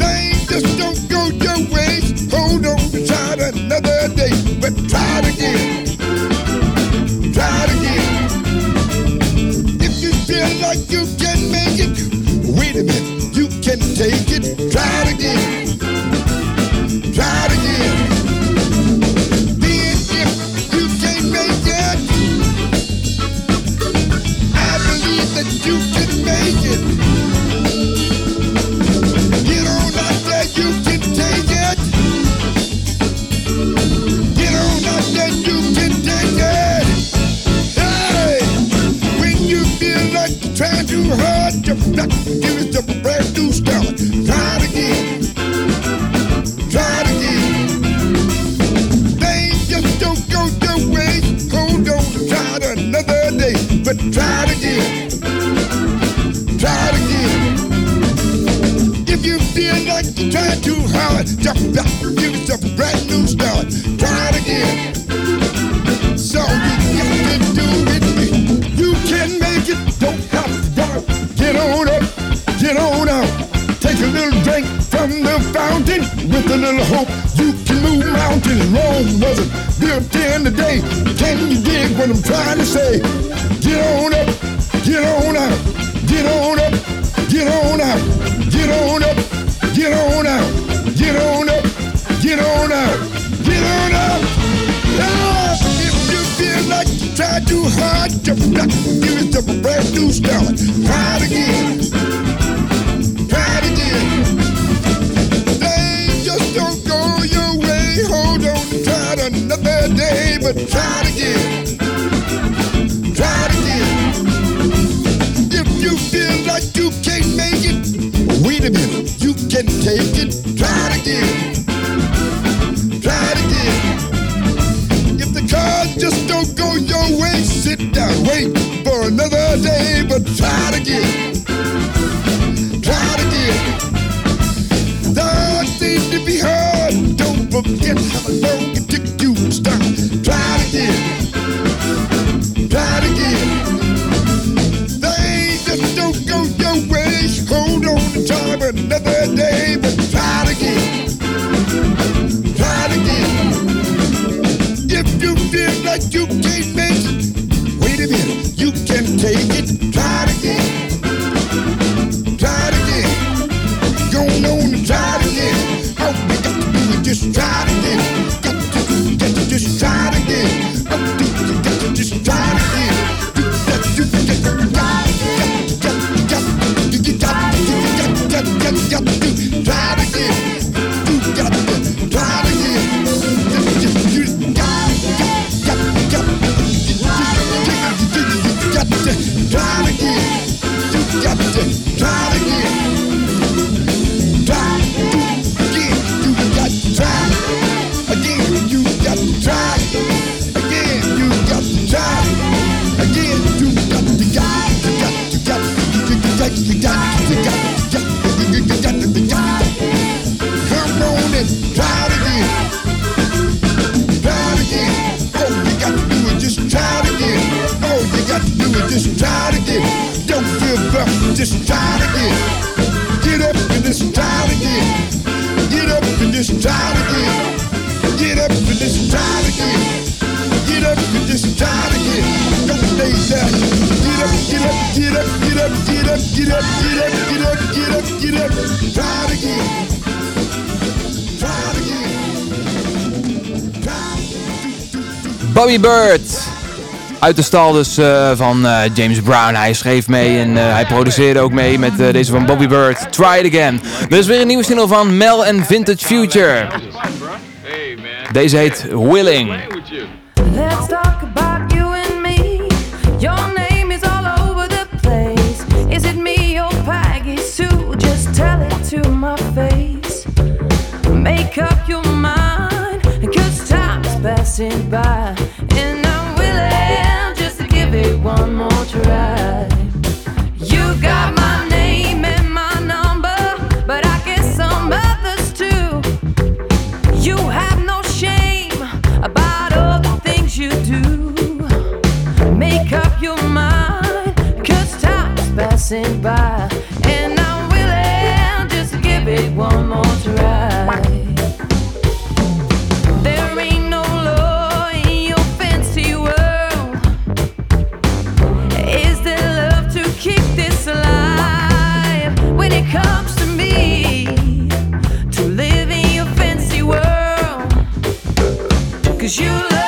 Things just don't go your way. Hold on to try it another day, but try it again. Try it again. If you feel like you can make it, wait a minute, you can take it. Try it again. Try it again. Things just don't go your way. Try it another day, but try it again. Try it again. If you feel like hard, jump back, give a brand new start. Try it again. So you do it. You can make it. Don't have get on up, get on out. Take a little drink from the fountain. With a little hope, you can move mountains. Rome wasn't built in the day. Can you dig what I'm trying to say? Get on up, get on out, get on up, get on out, get on up, get on out, get on up, get on out, get on up. Yeah! If you feel like you tried too hard, you're not. Here's a brand new start. take it, try it again. Try it again. If the cards just don't go your way, sit down, wait for another day, but try it again. Bobby Bird. Uit de stal dus eh, van eh, James Brown. Hij schreef mee en eh, hij produceerde ook mee met deze van Bobby Bird. Try It Again. Dus is weer een nieuwe single van Mel en Vintage Future. Deze heet Willing. Cause you love.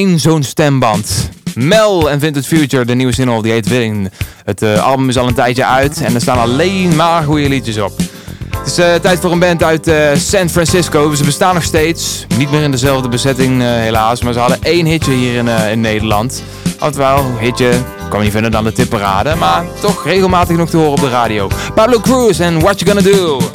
één zo'n stemband. Mel en Vintage Future, de nieuwe single die heet Willing. Het eh, album is al een tijdje uit en er staan alleen maar goede liedjes op. Het is eh, tijd voor een band uit eh, San Francisco. Ze bestaan nog steeds. Niet meer in dezelfde bezetting helaas, maar ze hadden één hitje hier in, in Nederland. wel hitje, kwam niet verder dan de Tipperade, maar toch regelmatig nog te horen op de radio. Pablo Cruz en What You Gonna Do.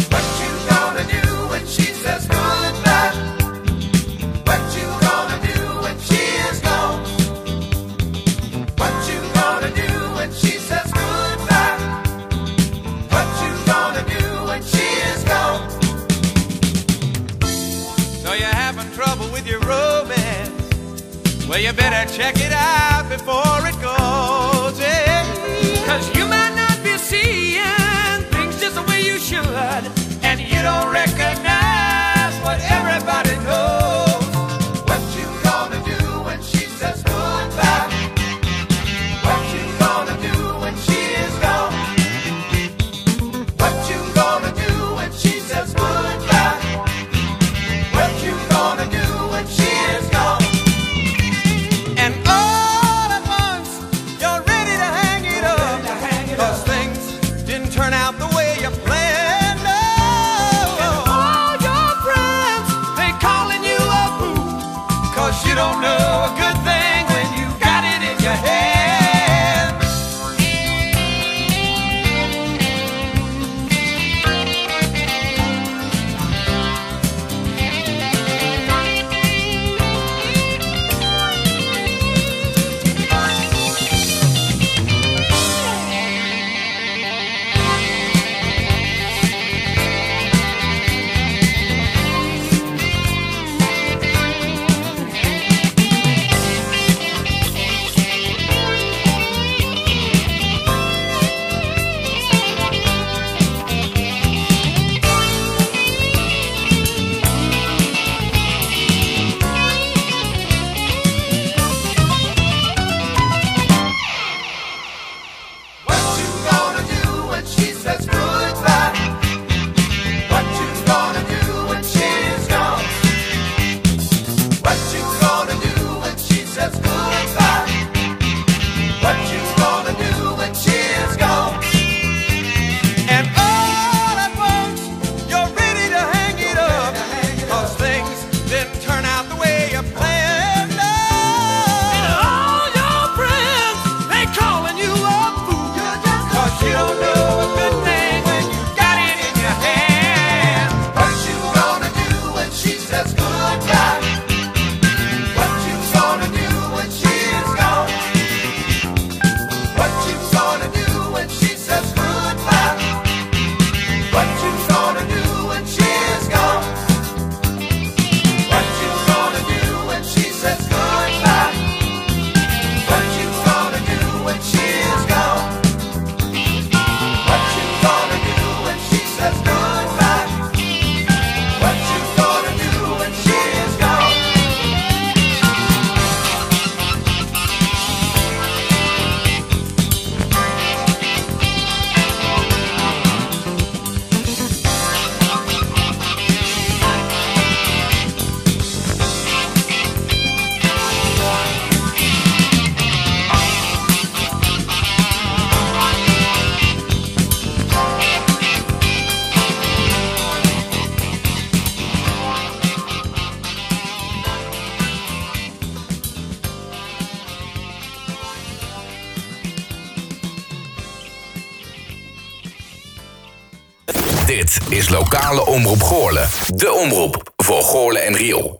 lokale omroep Goorle. De omroep voor Goorle en Riel.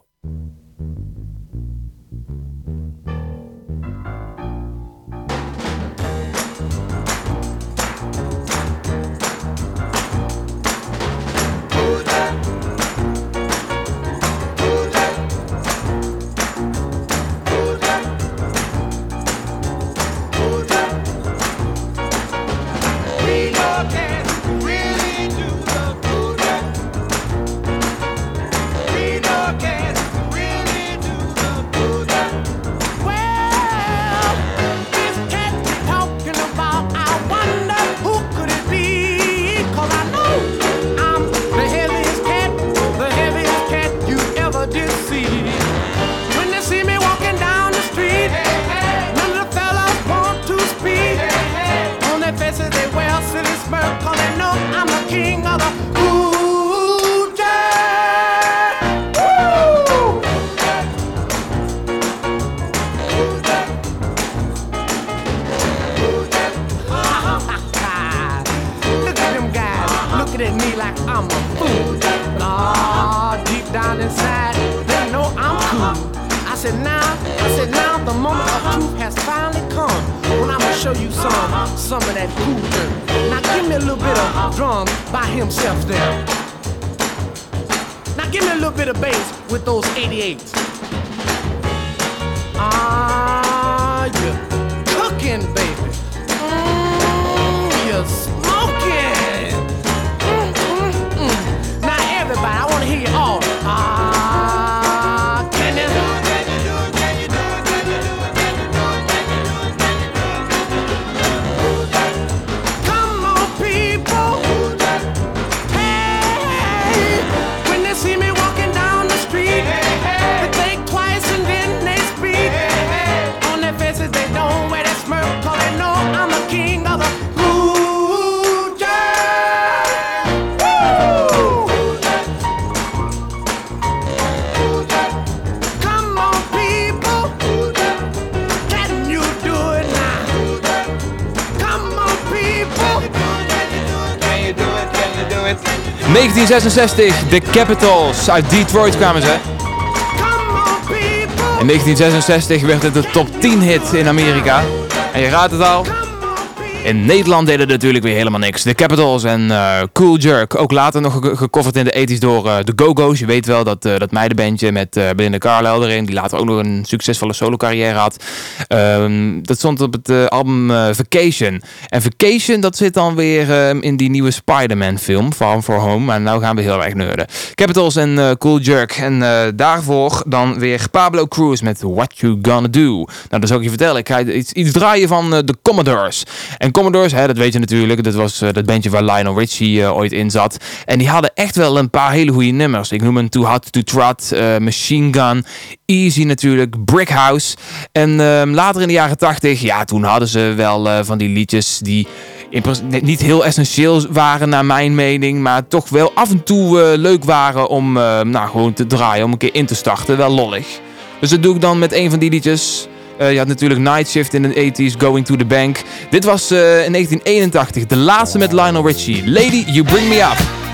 1966, de Capitals. Uit Detroit kwamen ze. In 1966 werd het de top 10 hit in Amerika. En je raadt het al. In Nederland deden natuurlijk weer helemaal niks. De Capitals en eh, Cool Jerk. Ook later nog ge- gecoverd in de 80s door eh, de Go-Go's. Je weet wel dat, eh, dat meidenbandje met eh Belinda Carlisle erin. Die later ook nog een succesvolle solo carrière had. Ehm, dat stond op het album Vacation. En Vacation dat zit dan weer ehm, in die nieuwe Spider-Man film. Farm for Home. En nou gaan we heel erg nerden. Capitals en Cool Jerk. En daarvoor dan weer Pablo Cruz met What You Gonna Do. Nou, dat zal ik je vertellen. Ik ga iets, iets draaien van de Commodores. En Commodores, hè, dat weet je natuurlijk. Dat was eh, dat bandje waar Lionel Richie eh, ooit in zat. En die hadden echt wel een paar hele goede nummers. Ik noem hem Too Hot To Trot, eh, Machine Gun, Easy natuurlijk, Brick House. En ehm, later in de jaren 80, ja, toen hadden ze wel van die liedjes die niet heel essentieel waren naar mijn mening, maar toch wel af en toe leuk waren om nou, gewoon te draaien, om een keer in te starten. Wel lollig. Dus dat doe ik dan met een van die liedjes. Eh, je had natuurlijk Night Shift in de 80s, Going to the Bank. Dit was eh, in 1981, de laatste met Lionel Richie. Lady, You Bring Me Up.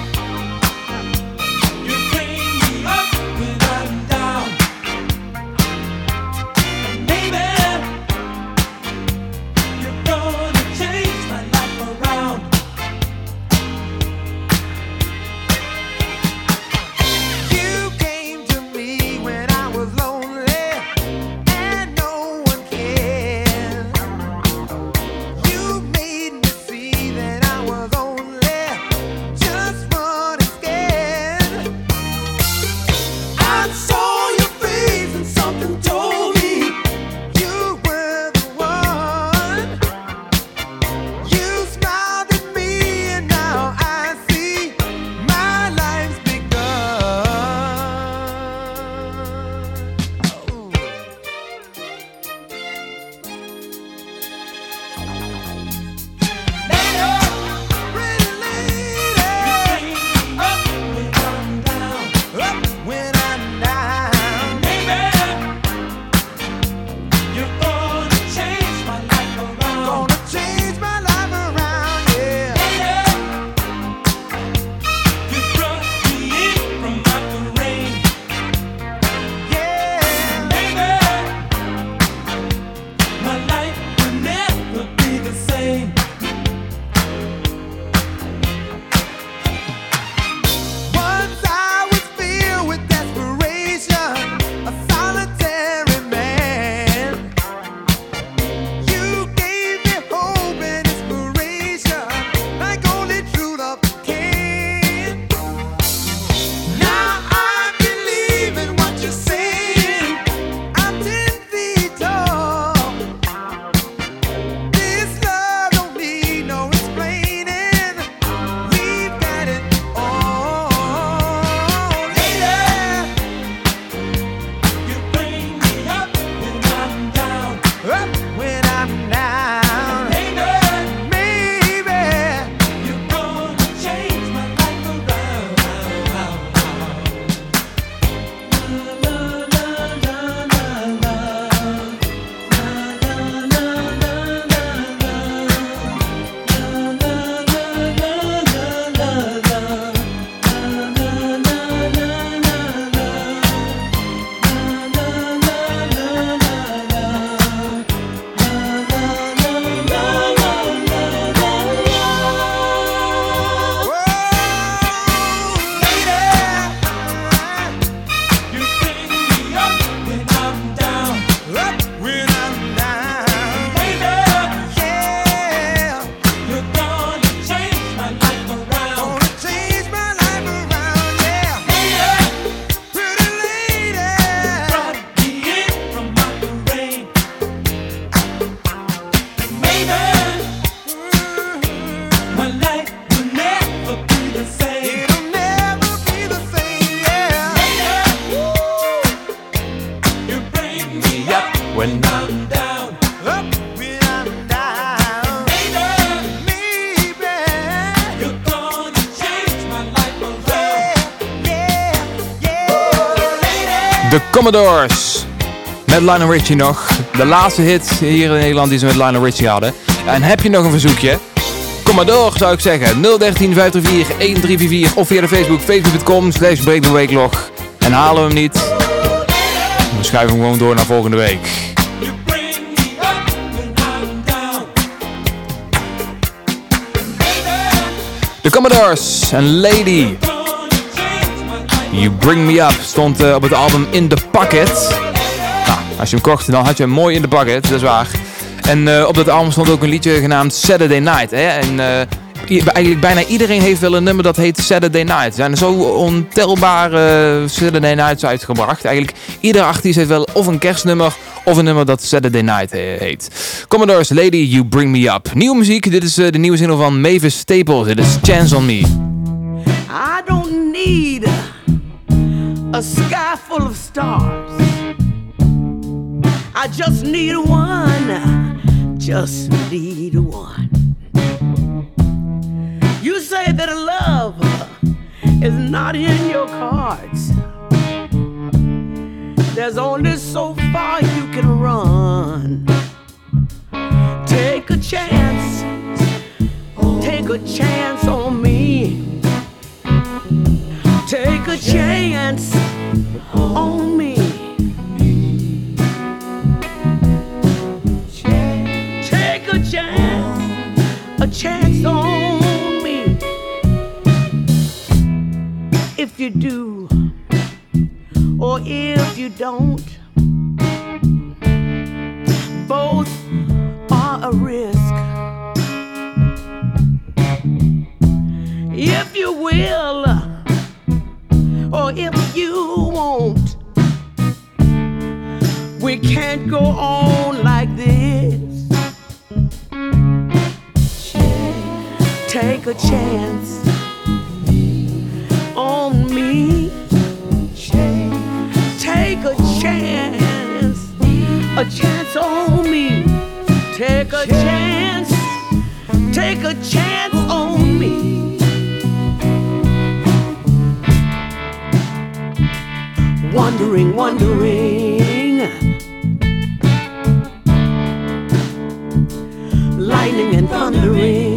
Commodores. Met Lionel Richie nog. De laatste hit hier in Nederland die ze met Lionel Richie hadden. En heb je nog een verzoekje? Kom maar door, zou ik zeggen. 013 534 1344 of via de Facebook, facebook.com slash. En halen we hem niet, dan schuiven we hem gewoon door naar volgende week. De Commodores en Lady. You Bring Me Up stond eh, op het album In The Pocket. Nou, als je hem kocht, dan had je hem mooi in de bucket, dat is waar. En eh, op dat album stond ook een liedje genaamd Saturday Night. Hè? En eh, eigenlijk bijna iedereen heeft wel een nummer dat heet Saturday Night. Er zijn zo ontelbare Saturday Nights uitgebracht. Eigenlijk iedere artiest heeft wel of een kerstnummer of een nummer dat Saturday Night he- heet. Commodores Lady, You Bring Me Up. Nieuwe muziek, dit is de nieuwe single van Mavis Staples. Dit is Chance On Me. I don't need a sky full of stars. I just need one. Just need one. You say that love is not in your cards. There's only so far you can run. Take a chance. Take a chance on chance on me. Take a chance, a chance on me. If you do, or if you don't, both are a risk. If you will, or if you won't, we can't go on like this. Take a chance on me. Take a chance, a chance on me. Take a chance, take a chance Wondering, wondering. Lightning and thundering.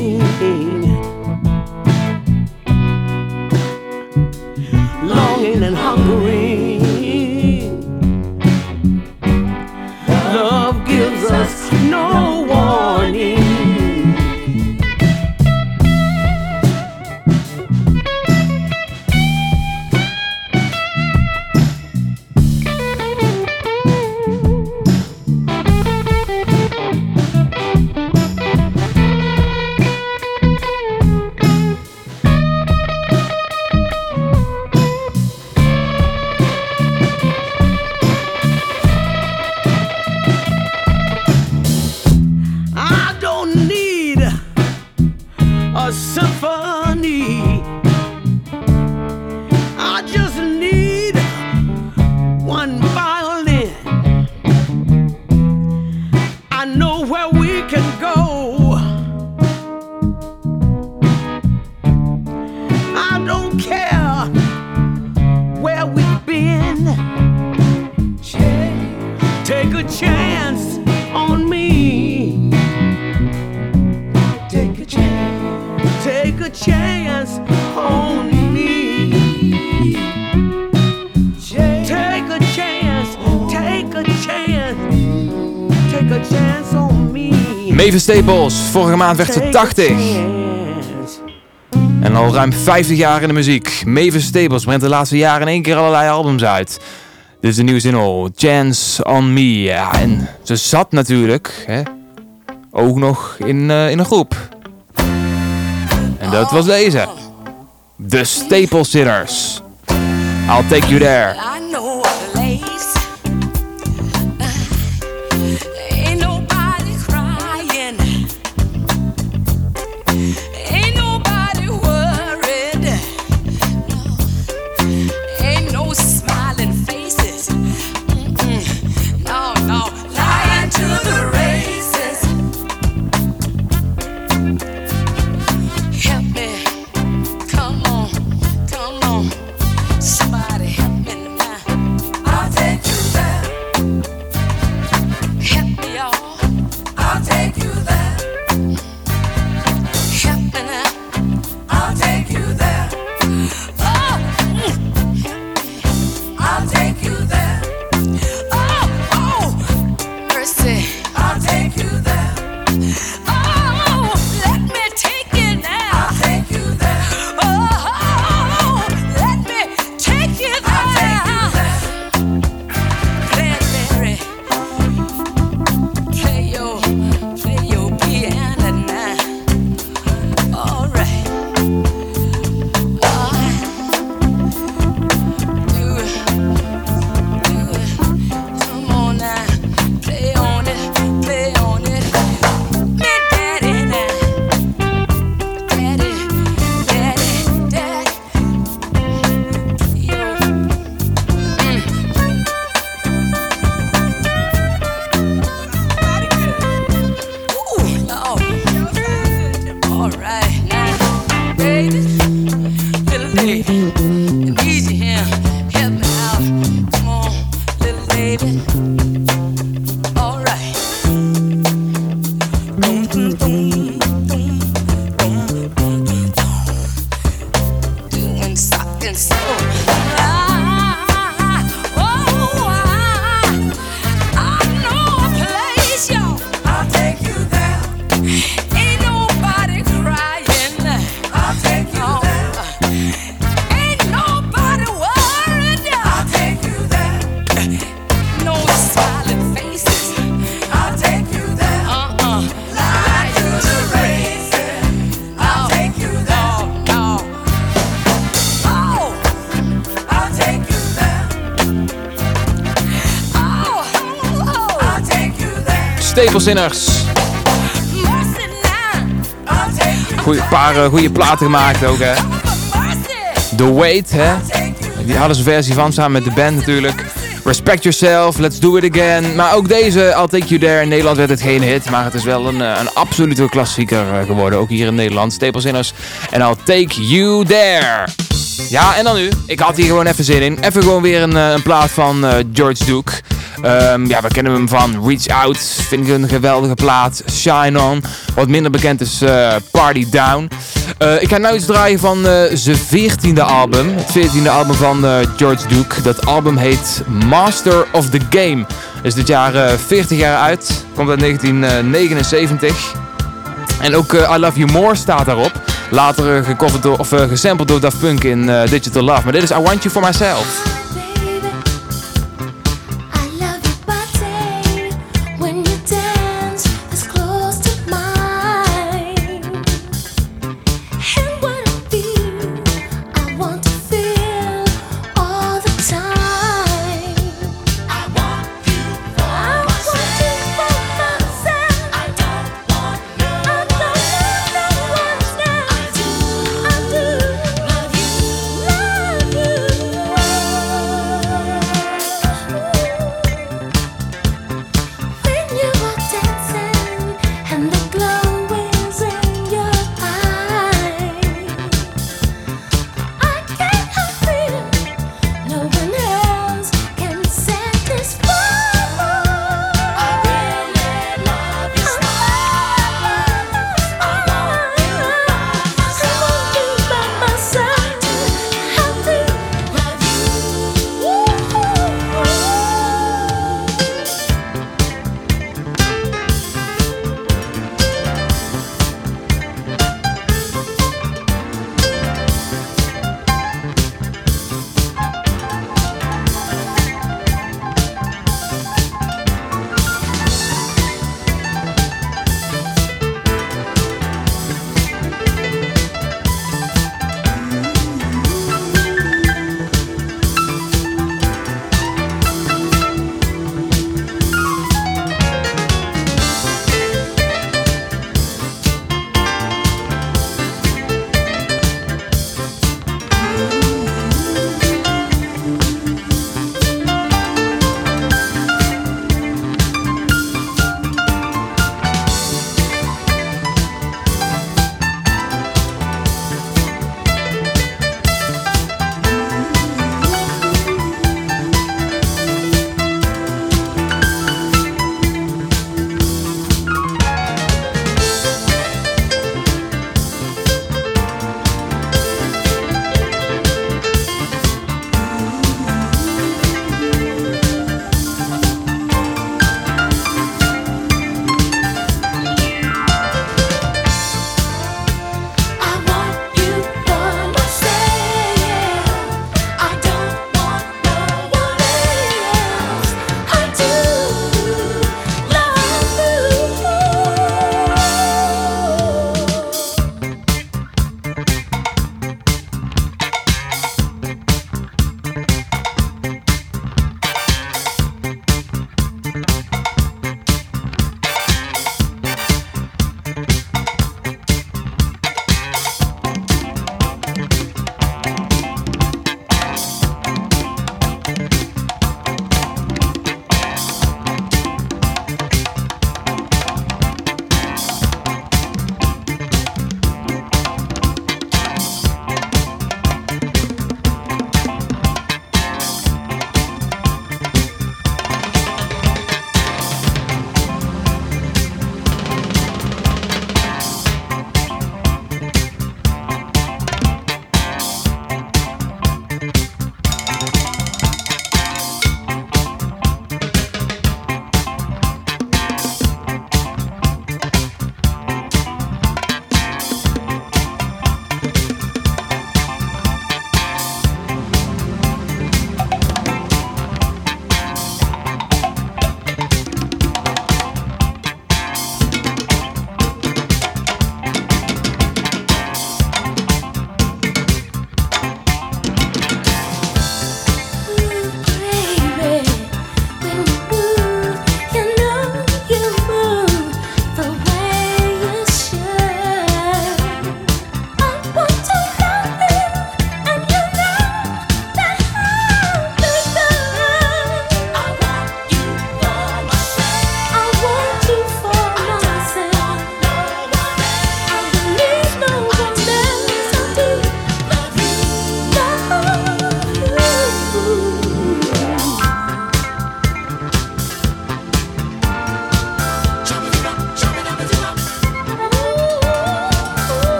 Staples, vorige maand werd ze 80. En al ruim 50 jaar in de muziek. Mavis Staples brengt de laatste jaren in één keer allerlei albums uit. Dit is de nieuwe single, Chance on Me. Ja, en ze zat natuurlijk, hè, ook nog in, eh, in een groep. En dat was deze. De Staple Sitters. I'll take you there. Staple Sinners. Goeie, paar goede platen gemaakt ook, hè. The Wait, hè. Die hadden ze versie van, samen met de band natuurlijk. Respect Yourself, Let's Do It Again. Maar ook deze, I'll Take You There. In Nederland werd het geen hit, maar het is wel een, een absolute klassieker geworden. Ook hier in Nederland. Staple Sinners en I'll Take You There. Ja, en dan nu. Ik had hier gewoon even zin in. Even gewoon weer een, een plaat van George Duke. Um, ja, we kennen hem van Reach Out. Vind ik een geweldige plaat. Shine On. Wat minder bekend is uh, Party Down. Uh, ik ga nu iets draaien van zijn veertiende album. Het veertiende album van George Duke. Dat album heet Master of the Game. Is dit jaar 40 jaar uit. Komt uit 1979. En ook I Love You More staat daarop. Later gecoverd of gesampled door Daft Punk in Digital Love. Maar dit is I Want You For Myself.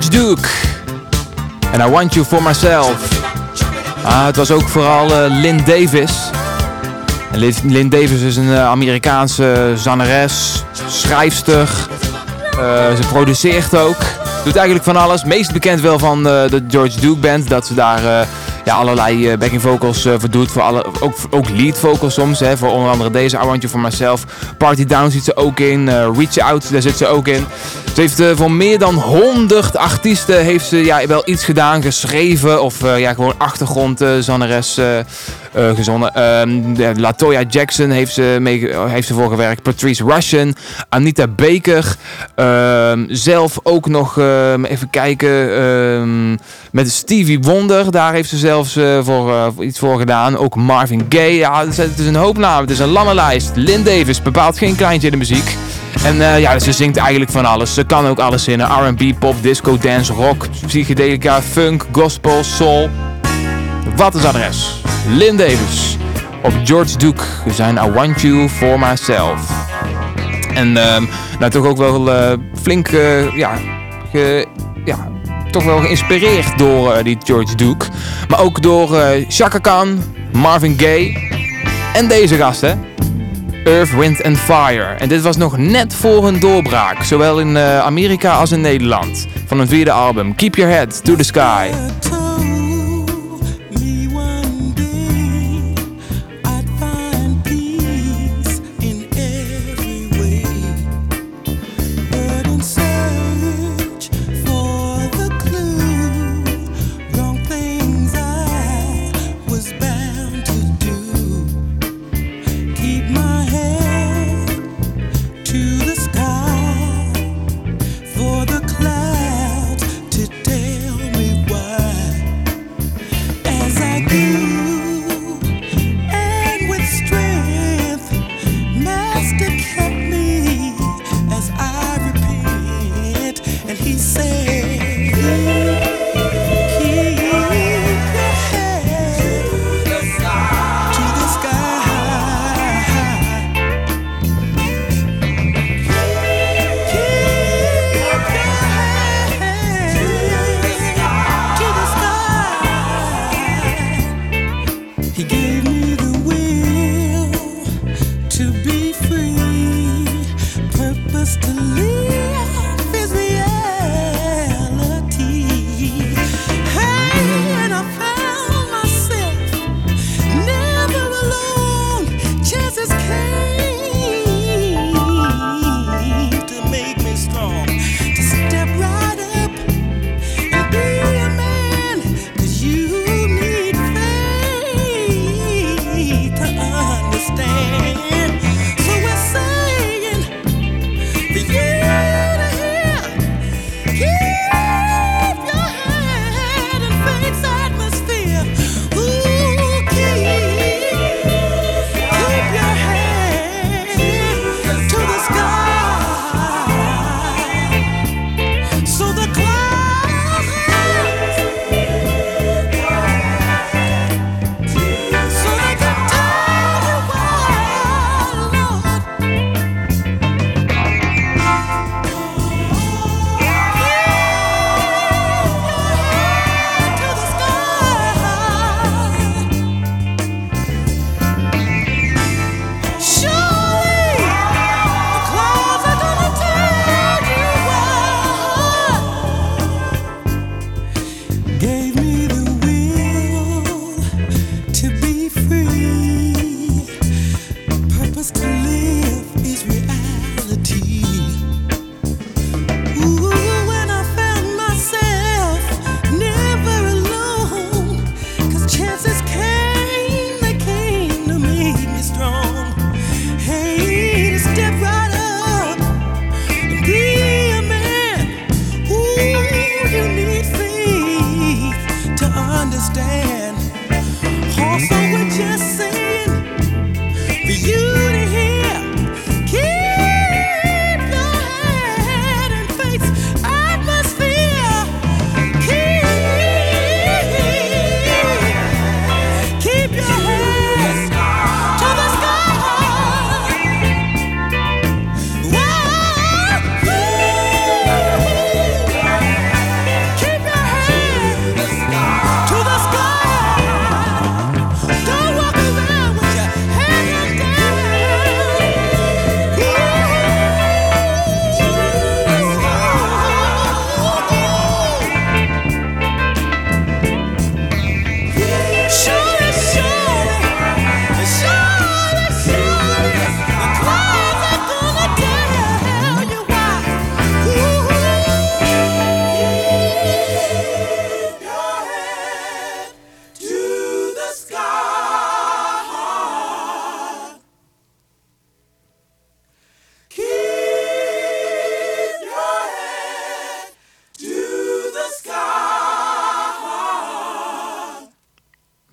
George Duke. And I Want You For Myself. Ah, het was ook vooral eh, Lynn Davis. En Lynn Davis is een eh, Amerikaanse zangeres, schrijfster. Eh, ze produceert ook. Doet eigenlijk van alles. Meest bekend wel van de George Duke Band. Dat ze daar ja, allerlei backing vocals voor doet. Voor alle, ook, ook lead vocals soms. Hè, voor onder andere deze I Want You For Myself. Party Down zit ze ook in. Reach Out, daar zit ze ook in. Ze heeft eh, voor meer dan 100 artiesten heeft ze, ja, wel iets gedaan. Geschreven of eh, ja, gewoon achtergrondzangeres eh eh, gezongen. Ehm, Latoya Jackson heeft ze, mee, heeft ze voor gewerkt. Patrice Russian. Anita Baker. Ehm, zelf ook nog, ehm, even kijken, met Stevie Wonder. Daar heeft ze zelfs voor, iets voor gedaan. Ook Marvin Gaye. Ja, het is een hoop namen. Het is een lange lijst. Lynn Davis bepaalt geen kleintje in de muziek. En eh, ja, ze zingt eigenlijk van alles. Ze kan ook alles zingen. R&B, pop, disco, dance, rock, psychedelica, funk, gospel, soul. Wat is adres? Lynn Davis op George Duke. Zijn I Want You For Myself. En ehm, nou toch ook wel eh, flink, eh, ja, ja, toch wel geïnspireerd door die George Duke. Maar ook door Chaka Khan, Marvin Gaye en deze gasten. Earth, Wind and Fire. En dit was nog net voor hun doorbraak. Zowel in eh, Amerika als in Nederland. Van hun vierde album. Keep Your Head to the Sky.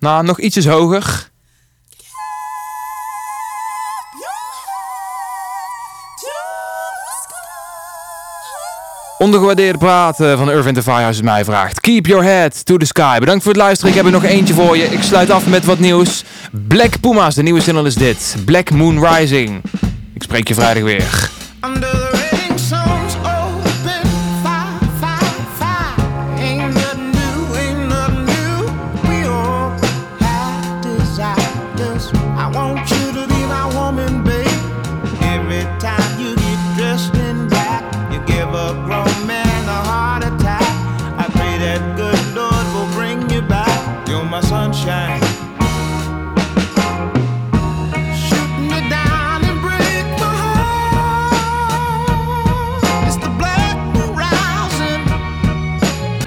Nou, nog ietsjes hoger. Ondergewaardeerde praten van Irvin de Firehouse mij vraagt. Keep your head to the sky. Bedankt voor het luisteren. Ik heb er nog eentje voor je. Ik sluit af met wat nieuws. Black Puma's, de nieuwe single is dit. Black Moon Rising. Ik spreek je vrijdag weer.